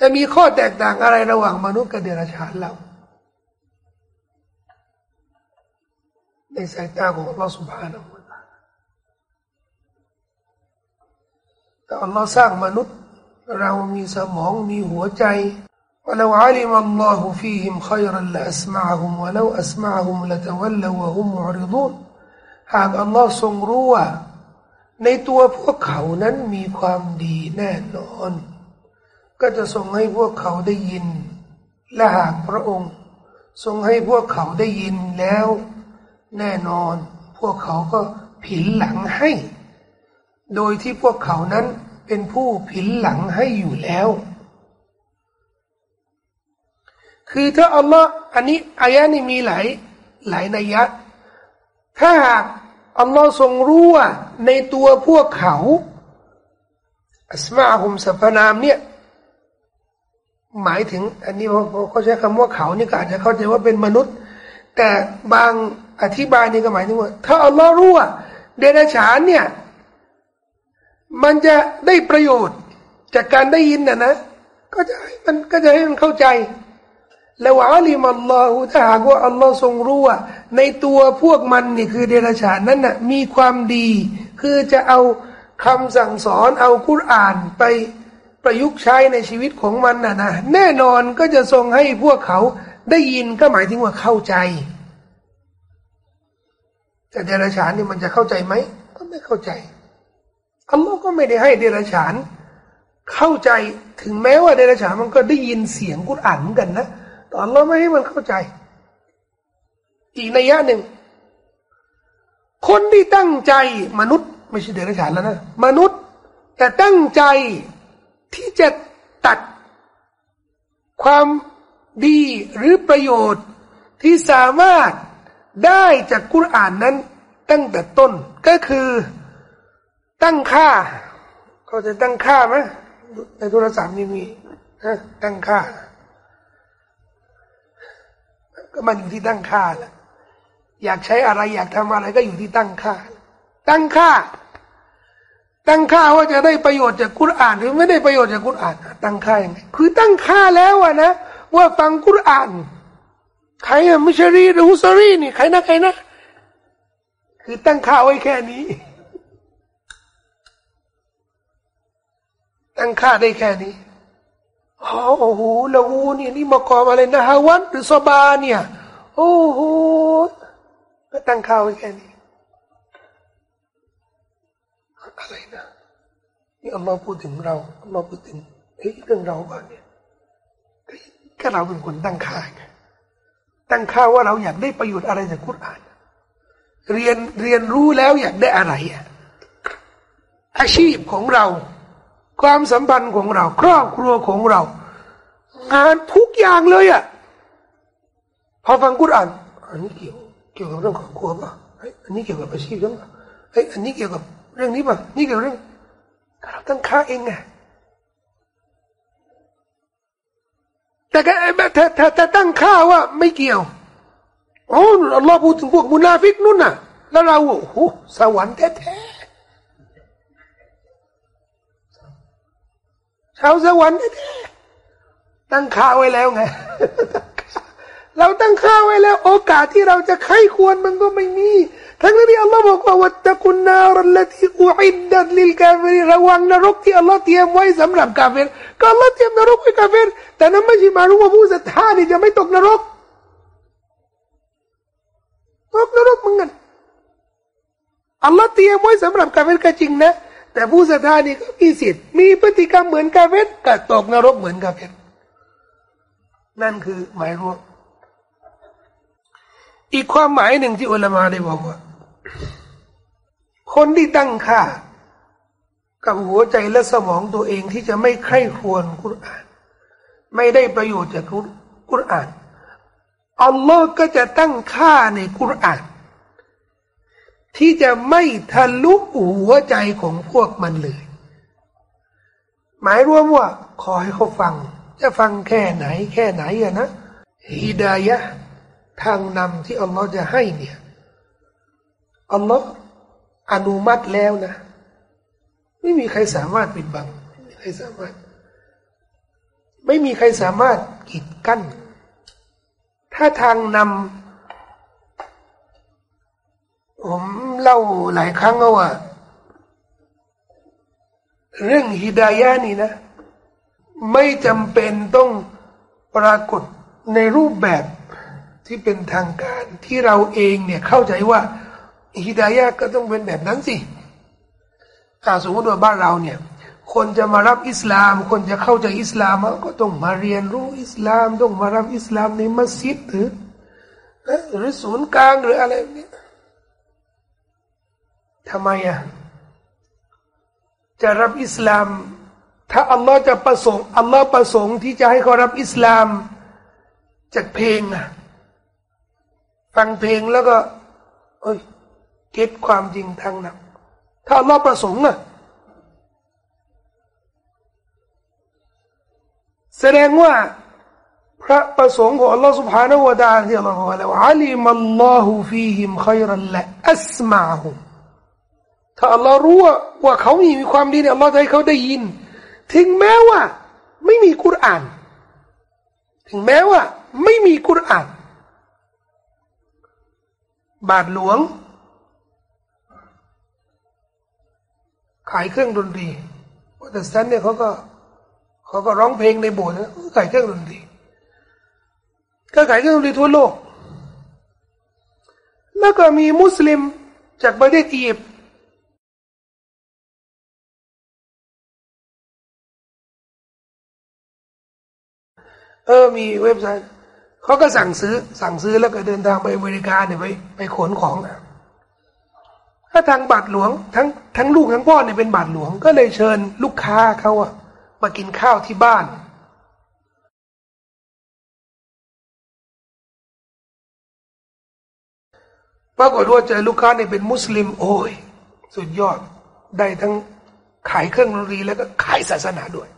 A: จะมีข้อแตกต่างอะไรระหว่างมนุษย์กับเดรัจฉานเรา ในสายตาของอัลลอฮฺสุบฮานาอูแต่อัลลอฮ์สร้างมนุษย์ เรามีสมองมีหัวใจ ولو علم الله فيهم خيرا لأسمعهم ولو أسمعهم لتولوا وهم معرضون หากอัลลอฮ์ทรงรู้ว่า ในตัวพวกเขานั้นมีความดีแน่นอน ก็จะทรงให้พวกเขาได้ยิน และหากพระองค์ ทรงให้พวกเขาได้ยินแล้ว แน่นอน พวกเขาก็ผินหลังให้ โดยที่พวกเขานั้นเป็นผู้ผินหลังให้อยู่แล้ว คือถ้าอัลลอฮ์อันนี้อายะนี้มีหลายหลายนัยยะ ถ้าหากอัลลอฮ์ทรงรู้ว่าในตัวพวกเขาอัสมาฮุมสัพนามเนี่ยหมายถึง อันนี้เขาใช้คำว่าเขานี่ก็อาจจะเข้าใจว่าเป็นมนุษย์ แต่บาง อธิบายนี่ก็หมายถึงว่าถ้าอัลลอฮ์รู้ว่าเดรัจฉานเนี่ย มันจะได้ประโยชน์จากการได้ยินนะนะก็จะให้มันก็จะให้มันเข้าใจ แล้วอัลีมัลลอฮฺถ้าหากว่าอัลลอฮ์ทรงรู้ว่าในตัวพวกมันนี่คือเดรัจฉานนั้นน่ะมีความดี คือจะเอาคำสั่งสอนเอาคุรานไปประยุกต์ใช้ในชีวิตของมันน่ะนะแน่นอนก็จะทรงให้พวกเขาได้ยินก็หมายถึงว่าเข้าใจ แต่เดรัจฉานนี่มันจะเข้าใจไหมก็ไม่เข้าใจอัลลอฮ์ก็ไม่ได้ให้เดรัจฉาน เข้าใจถึงแม้ว่าเดรัจฉานมันก็ได้ยินเสียงกุรอานเหมือนกันนะแต่อัลลอฮ์ไม่ให้มันเข้าใจ อีกในยะหนึ่ง คนที่ตั้งใจมนุษย์ ไม่ใช่เดรัจฉานแล้วนะมนุษย์ แต่ตั้งใจที่จะตัดความดีหรือประโยชน์ที่สามารถ ได้จากกุรอานนั้นตั้งแต่ต้นก็คือตั้งค่า เขาจะตั้งค่าไหมในโทรศัพท์นี่มีตั้งค่า ก็มันอยู่ที่ตั้งค่าแหละอยากใช้อะไรอยากทำอะไรก็อยู่ที่ตั้งค่า ตั้งค่า ตั้งค่าว่าจะได้ประโยชน์จากกุรอาน หรือไม่ได้ประโยชน์จากกุรอาน ตั้งค่ายังไงคือตั้งค่าแล้วอะนะว่าฟังกุรอาน ใครอะมิชรีหรือฮุสรีนี่ใครนะใครนะ คือตั้งค่าไว้แค่นี้ ตั้งค่าได้แค่นี้โอ้โหละหูนี่นี่มากอมอะไรนะฮาวันหรือซบาเนี่ยโอ้โหก็ตั้งค่าไว้แค่นี้อะไรนะนี่อัลลอฮ์พูดถึงเราอัลลอฮ์พูดถึงเฮ้ยเรื่องเราบ้างเนี่ยก็เราเป็นคนตั้งค่าไง ตั้งค่าว่าเราอยากได้ประโยชน์อะไรจากคุราน เรียนเรียนรู้แล้วอยากได้อะไรอะอาชีพของเรา ความสัมพันธ์ของเรา ครอบครัวของเรา งานทุกอย่างเลยอะพอฟังกุรอานอันนี้เกี่ยวเกี่ยวกับเรื่องครอบครัวป่ะอันนี้เกี่ยวกับอาชีพฉันป่ะเฮ้ยอันนี้เกี่ยวกับเรื่องนี้ป่ะนี่เกี่ยวกับเรื่องเราตั้งค่าเองไง แต่ก็แต่แต่แต่ตั้งค่าว่าไม่เกี่ยวโอ้อัลลอฮ์พูดถึงพวกมุนาฟิกนู่นน่ะ แล้วเราโอ้โหสวรรค์แท้ๆชาวสวรรค์แท้ๆตั้งค่าไว้แล้วไง เราตั้งค่าไว้แล้ว โอกาสที่เราจะไข้ควรมันก็ไม่มี ทั้งนี้อัลลอฮ์บอกว่าواتقوا النار التي أعدت للكافرين ระวังนรกที่อัลลอฮ์เตรียมไว้สำหรับกาเฟรก็อัลลอฮ์เตรียมนรกไว้กาเฟรแต่นั้นไม่ใช่มารู้ว่าผู้ศรัทธานี่จะไม่ตกนรกตกนรกเหมือนกันอัลลอฮ์เตรียมไว้สำหรับกาเฟรก็จริงนะ แต่ผู้ศรัทธานี่ก็มีสิทธิ์มีพฤติกรรมเหมือนกาเฟรก็ตกนรกเหมือนกาเฟรนั่นคือหมายรวม อีกความหมายหนึ่งที่อุลามาได้บอกว่า คนที่ตั้งค่า กับหัวใจและสมองตัวเองที่จะไม่ใคร่ควรกุรอาน ไม่ได้ประโยชน์จากกุรอานอัลลอฮ์ก็จะตั้งค่าในกุรอาน ที่จะไม่ทะลุหัวใจของพวกมันเลย หมายรวมว่า ขอให้เขาฟัง จะฟังแค่ไหน แค่ไหนอะนะฮิดายะ ทางนำที่อัลลอฮ์จะให้เนี่ยอัลลอฮ์อนุมัติแล้วนะ ไม่มีใครสามารถปิดบังไม่มีใครสามารถ ไม่มีใครสามารถกีดกั้น ถ้าทางนำผมเล่าหลายครั้งว่า เรื่องฮิดายะนี่นะ ไม่จำเป็นต้องปรากฏในรูปแบบ ที่เป็นทางการที่เราเองเนี่ยเข้าใจว่าฮิดายะก็ต้องเป็นแบบนั้นสิถ้าสมมติว่าบ้านเราเนี่ย คนจะมารับอิสลาม คนจะเข้าใจอิสลามก็ต้องมาเรียนรู้อิสลามต้องมารับอิสลามในมัสยิดหรือหรือศูนย์กลางหรืออะไรนี้ทำไมอะจะรับอิสลาม ถ้าอัลลอฮ์จะประสงค์อัลลอฮ์ประสงค์ที่จะให้เขารับอิสลาม จากเพลงอะ ฟังเพลงแล้วก็ เอ้ยเก็ตความจริงทางนั้นถ้าเราประสงค์อะแสดงว่า พระประสงค์ของ Allah سبحانه และ تعالى ที่ Allah บอกว่าอัลิมัลลอฮุฟีฮิมขัยรันละอัสมาฮุมถ้า Allah รู้ว่าว่าเขามีมีความดีเนี่ย Allah จะให้เขาได้ยิน ถึงแม้ว่า ไม่มีกุรอาน ถึงแม้ว่า ไม่มีกุรอาน บาทหลวง ขายเครื่องดนตรีแต่สแตนเนี่ยเขาก็เขาก็ร้องเพลงในโบสถ์นะขายเครื่องดนตรีก็ขายเครื่องดนตรีทั่วโลก แล้วก็มีมุสลิมจากประเทศอียิปต์เออมีเว็บไซต์ เขาก็สั่งซื้อสั่งซื้อแล้วก็เดินทางไปอเมริกาเนี่ยไปไปขนของนะถ้าทางบาทหลวงทั้งทั้งลูกทั้งพ่อเนี่ยเป็นบาทหลวง ก็เลยเชิญลูกค้าเขาอะมากินข้าวที่บ้านปรากฏว่าเจอลูกค้าเนี่ยเป็นมุสลิม โอ้ย สุดยอดได้ทั้งขายเครื่องดนตรีแล้วก็ขายศาสนาด้วย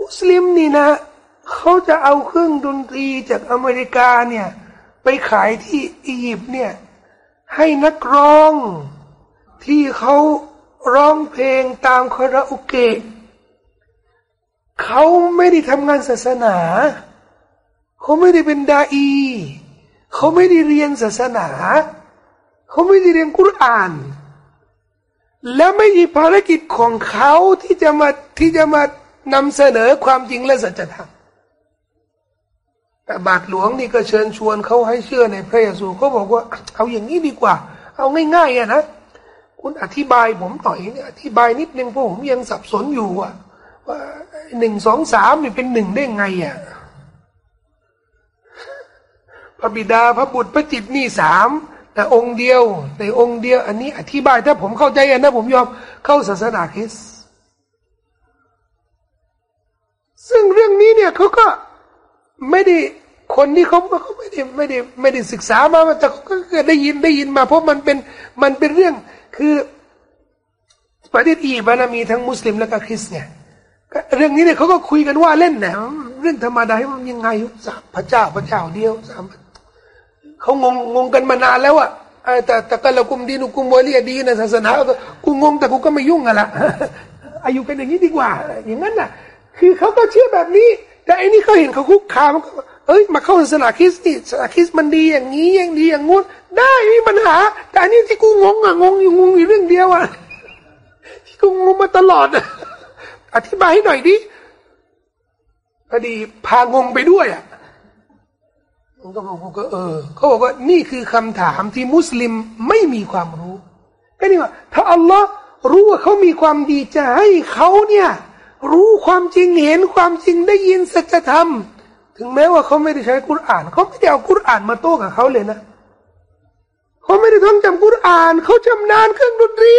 A: มุสลิมนี่นะเขาจะเอาเครื่องดนตรีจากอเมริกาเนี่ย ไปขายที่อียิปต์เนี่ย ให้นักร้องที่เขาร้องเพลงตามคาราโอเกะเขาไม่ได้ทำงานศาสนาเขาไม่ได้เป็นดาอีเขาไม่ได้เรียนศาสนาเขาไม่ได้เรียนกุรอาน และไม่ใช่ภารกิจของเขาที่จะมาที่จะมา นำเสนอความจริงและสัจธรรมแต่บาทหลวงนี่ก็เชิญชวนเขาให้เชื่อในพระเยซูเขาบอกว่า เอาอย่างนี้ดีกว่า เอาง่ายๆอะนะคุณอธิบายผมต่อยอธิบายนิดนึงเพราะผมยังสับสนอยู่ว่าว่าหนึ่งสองสามนี่เป็นหนึ่งได้ไงอะพระบิดาพระบุตรพระจิตนี่สามแต่องค์เดียวในองค์เดียว อันนี้อธิบายถ้าผมเข้าใจนะผมยอมเข้าศาสนาคริสต์ ซึ่งเรื่องนี้เนี่ยเขาก็ไม่ได้คนที่เขาเขาไม่ได้ไม่ได้ไม่ได้ศึกษามาแต่เขาก็ได้ยินได้ยินมา เพราะมันเป็นมันเป็นเรื่องคือประเทศอียิปต์นะมีทั้งมุสลิมและก็คริสต์ไงเรื่องนี้เนี่ยเขาก็คุยกันว่าเล่นนะเรื่องธรรมดามันยังไงสามพระเจ้าพระเจ้าเดียวสามเขางงงงกันมานานแล้วอะแต่แต่ก็เรากุมดีนุกุมวลีดีนะศาสนากูงงแต่กูก็ไม่ยุ่งอะละอายุเป็นอย่างนี้ดีกว่า อย่างนั้นน่ะ คือเขาก็เชื่อแบบนี้ แต่อันนี้เขาเห็นเขาคุกคามเอ้ยมาเข้าศาสนาคริสต์นี่ศาสนาคริสต์มันดีอย่างนี้อย่างดีอย่างงู้นได้ไม่มีปัญหา แต่อันนี้ที่กูงงอะงงอยู่งงอยู่เรื่องเดียวอะที่กูงงมาตลอดอะอธิบายให้หน่อยดิพอดีพางงไปด้วยอะมันก็บอกว่าเออเขาบอกว่านี่คือคำถามที่มุสลิมไม่มีความรู้ก็นี่ว่าถ้าอัลลอฮ์รู้ว่าเขามีความดีจะให้เขาเนี่ย รู้ความจริงเห็นความจริงได้ยินสัจธรรม ถึงแม้ว่าเขาไม่ได้ใช้กุรอานเขาไม่ได้เอากุรอานมาโต้กับเขาเลยนะเขาไม่ได้ท่องจำกุรอานเขาจำนานเครื่องดนตรี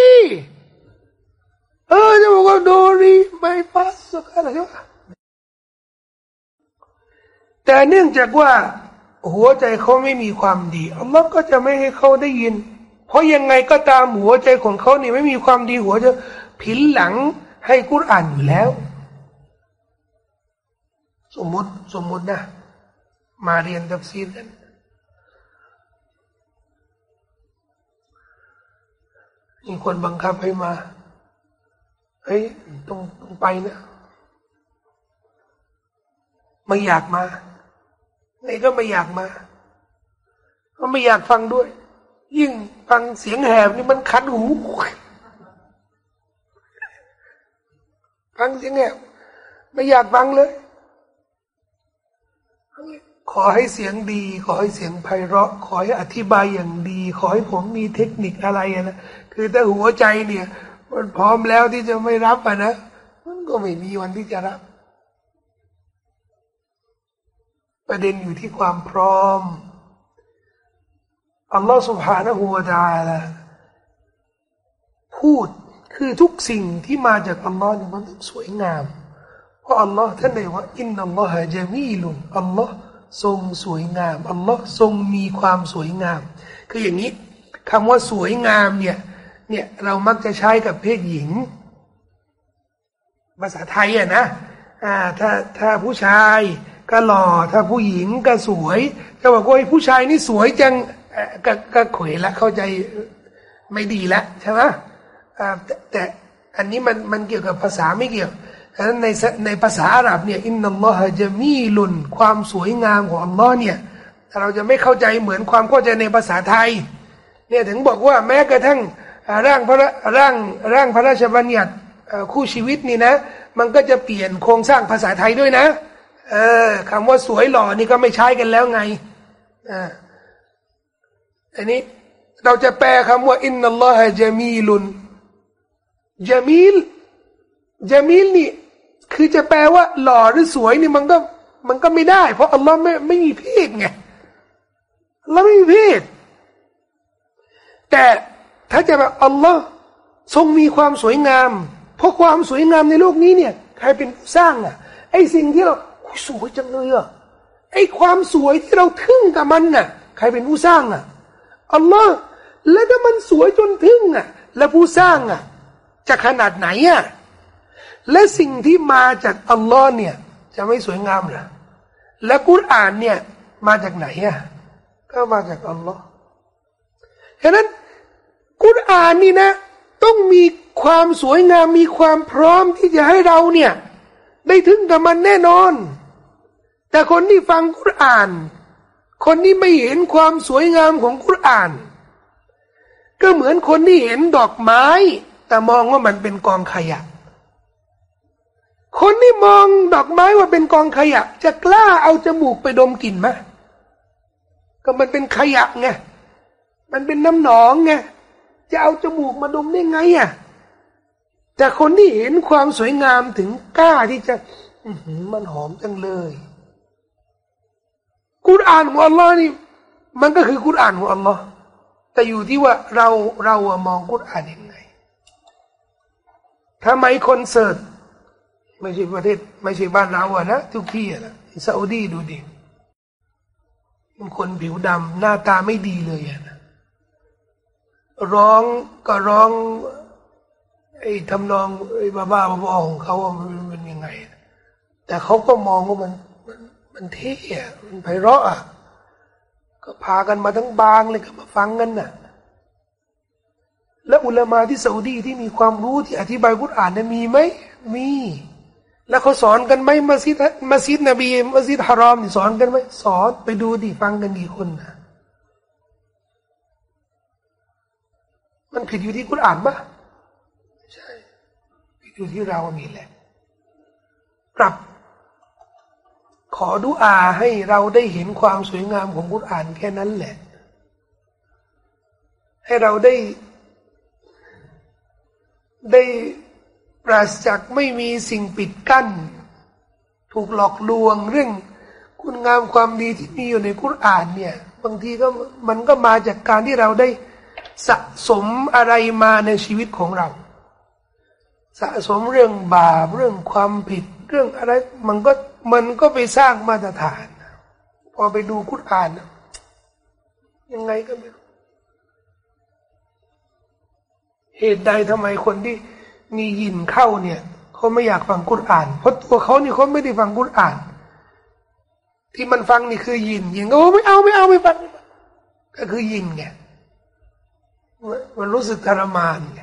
A: เออจะบอกว่าโดรีไมฟัสอะไรใช่ไหมแต่เนื่องจากว่า หัวใจเขาไม่มีความดีอัลลอฮ์ก็จะไม่ให้เขาได้ยิน เพราะยังไงก็ตามหัวใจของเขานี่ไม่มีความดีหัวจะผินหลัง ให้กุรอานอยู่แล้ว สมมติสมมตินะ มาเรียนตัฟซีรกันมีคนบังคับให้มาเฮ้ยต้องต้องไปนะ ไม่อยากมาไงก็ไม่อยากมา ก็ไม่อยากฟังด้วย ยิ่งฟังเสียงแหบนี่มันคันหู ฟังเสียงแหบไม่อยากฟังเลยขอให้เสียงดี ขอให้เสียงไพเราะ ขอให้อธิบายอย่างดี ขอให้ผมมีเทคนิคอะไรนะคือถ้าหัวใจเนี่ย มันพร้อมแล้วที่จะไม่รับอะนะมันก็ไม่มีวันที่จะรับ ประเด็นอยู่ที่ความพร้อมอัลลอฮฺสุบฮานะฮูวาตาละพูด คือทุกสิ่งที่มาจากอัลลอฮ์เนี่ยมันต้องสวยงาม เพราะอัลลอฮ์ท่านได้ว่าอินนัลลอฮะจามีลุนอัลลอฮ์ทรงสวยงามอัลลอฮ์ทรงมีความสวยงาม คืออย่างนี้คำว่าสวยงามเนี่ยเนี่ยเรามักจะใช้กับเพศหญิง ภาษาไทยอะนะอ่าถ้าถ้าผู้ชายก็หล่อถ้าผู้หญิงก็สวยจะบอกว่าผู้ชายนี่สวยจังก็ก็ขวยละเข้าใจไม่ดีแล้วใช่ไหม แต่แต่อันนี้มันมันเกี่ยวกับภาษาไม่เกี่ยวฉะนั้นในในภาษาอาหรับเนี่ยอินนัลลอฮะจะมีลุนความสวยงามของอัลลอฮ์เนี่ยเราจะไม่เข้าใจเหมือนความเข้าใจในภาษาไทยเนี่ยถึงบอกว่าแม้กระทั่งร่างพระร่างร่างพระราชบัญญัติคู่ชีวิตนี่นะ มันก็จะเปลี่ยนโครงสร้างภาษาไทยด้วยนะเออคำว่าสวยหล่อนี่ก็ไม่ใช้กันแล้วไงอ่าอันนี้เราจะแปลคำว่าอินนัลลอฮะจามีลุน จามีลจามีลนี่ คือจะแปลว่า หล่อหรือสวยนี่มันก็ มันก็ไม่ได้ เพราะอัลลอฮ์ไม่ไม่มีเพศไงอัลลอฮ์ไม่มีเพศแต่ถ้าจะแบบอัลลอฮ์ทรงมีความสวยงาม เพราะความสวยงามในโลกนี้เนี่ย ใครเป็นสร้างอะ ไอสิ่งที่เราสวยจังเลยอะไอความสวยที่เราทึ่งกับมันน่ะ ใครเป็นผู้สร้างอะอัลลอฮ์แล้วถ้ามันสวยจนทึ่งอะ แล้วผู้สร้างอะ จะขนาดไหนอะและสิ่งที่มาจากอัลลอฮ์เนี่ย จะไม่สวยงามหรอและกุรอานเนี่ย มาจากไหนอะก็มาจากอัลลอฮ์ฉะนั้นกุรอานนี่นะ ต้องมีความสวยงามมีความพร้อมที่จะให้เราเนี่ย ได้ถึงกับมันแน่นอน แต่คนที่ฟังกุรอาน คนที่ไม่เห็นความสวยงามของกุรอาน ก็เหมือนคนที่เห็นดอกไม้ แต่มองว่ามันเป็นกองขยะ คนที่มองดอกไม้ว่าเป็นกองขยะ จะกล้าเอาจมูกไปดมกลิ่นไหมก็มันเป็นขยะไง มันเป็นน้ำหนองไง จะเอาจมูกมาดมได้ไงอะ แต่คนที่เห็นความสวยงามถึงกล้าที่จะมันหอมจังเลยกุรอานของอัลลอฮ์นี่มันก็คือกุรอานของอัลลอฮ์แต่อยู่ที่ว่าเราเรามองกุรอานยังไง ทำไมคนเสิร์ตไม่ใช่ประเทศ ไม่ใช่บ้านเราอะนะทุกที่อะนะซาอุดีดูดิมันคนผิวดำหน้าตาไม่ดีเลยอะนะร้องก็ร้องไอ้ทำนองไอ้บ้าบ้าบอของเขาว่ามันเป็นยังไง แต่เขาก็มองว่ามันมันมันเท่อะมันไพเราะอะก็พากันมาทั้งบางเลยก็มาฟังกันน่ะ แล้วอุลามาที่ซาอุดีที่มีความรู้ที่อธิบายกุรอานเนี่ยมีไหมมี แล้วเขาสอนกันไหมมัสยิดมัสยิดนบีมัสยิดฮารอมสอนกันไหมสอนไปดูดิฟังกันกี่คนนะมันผิดอยู่ที่กุรอานปะใช่ผิดอยู่ที่เรามีแหละกลับ ขอดุอาให้เราได้เห็นความสวยงามของกุรอานแค่นั้นแหละ ให้เราได้ ได้ปราศจากไม่มีสิ่งปิดกั้น ถูกหลอกลวงเรื่องคุณงามความดีที่มีอยู่ในกุรานเนี่ย บางทีก็มันก็มาจากการที่เราได้สะสมอะไรมาในชีวิตของเรา สะสมเรื่องบาปเรื่องความผิดเรื่องอะไร มันก็มันก็ไปสร้างมาตรฐาน พอไปดูคุรานยังไงก็ไม่รู้ เหตุใดทำไมคนที่มียินเข้าเนี่ยเขาไม่อยากฟังกุรอาน เพราะตัวเขาเนี่ยเขาไม่ได้ฟังกุรอาน ที่มันฟังนี่คือยินยินก็ไม่เอาไม่เอาไม่ฟังก็คือยินไงมันรู้สึกทรมานไง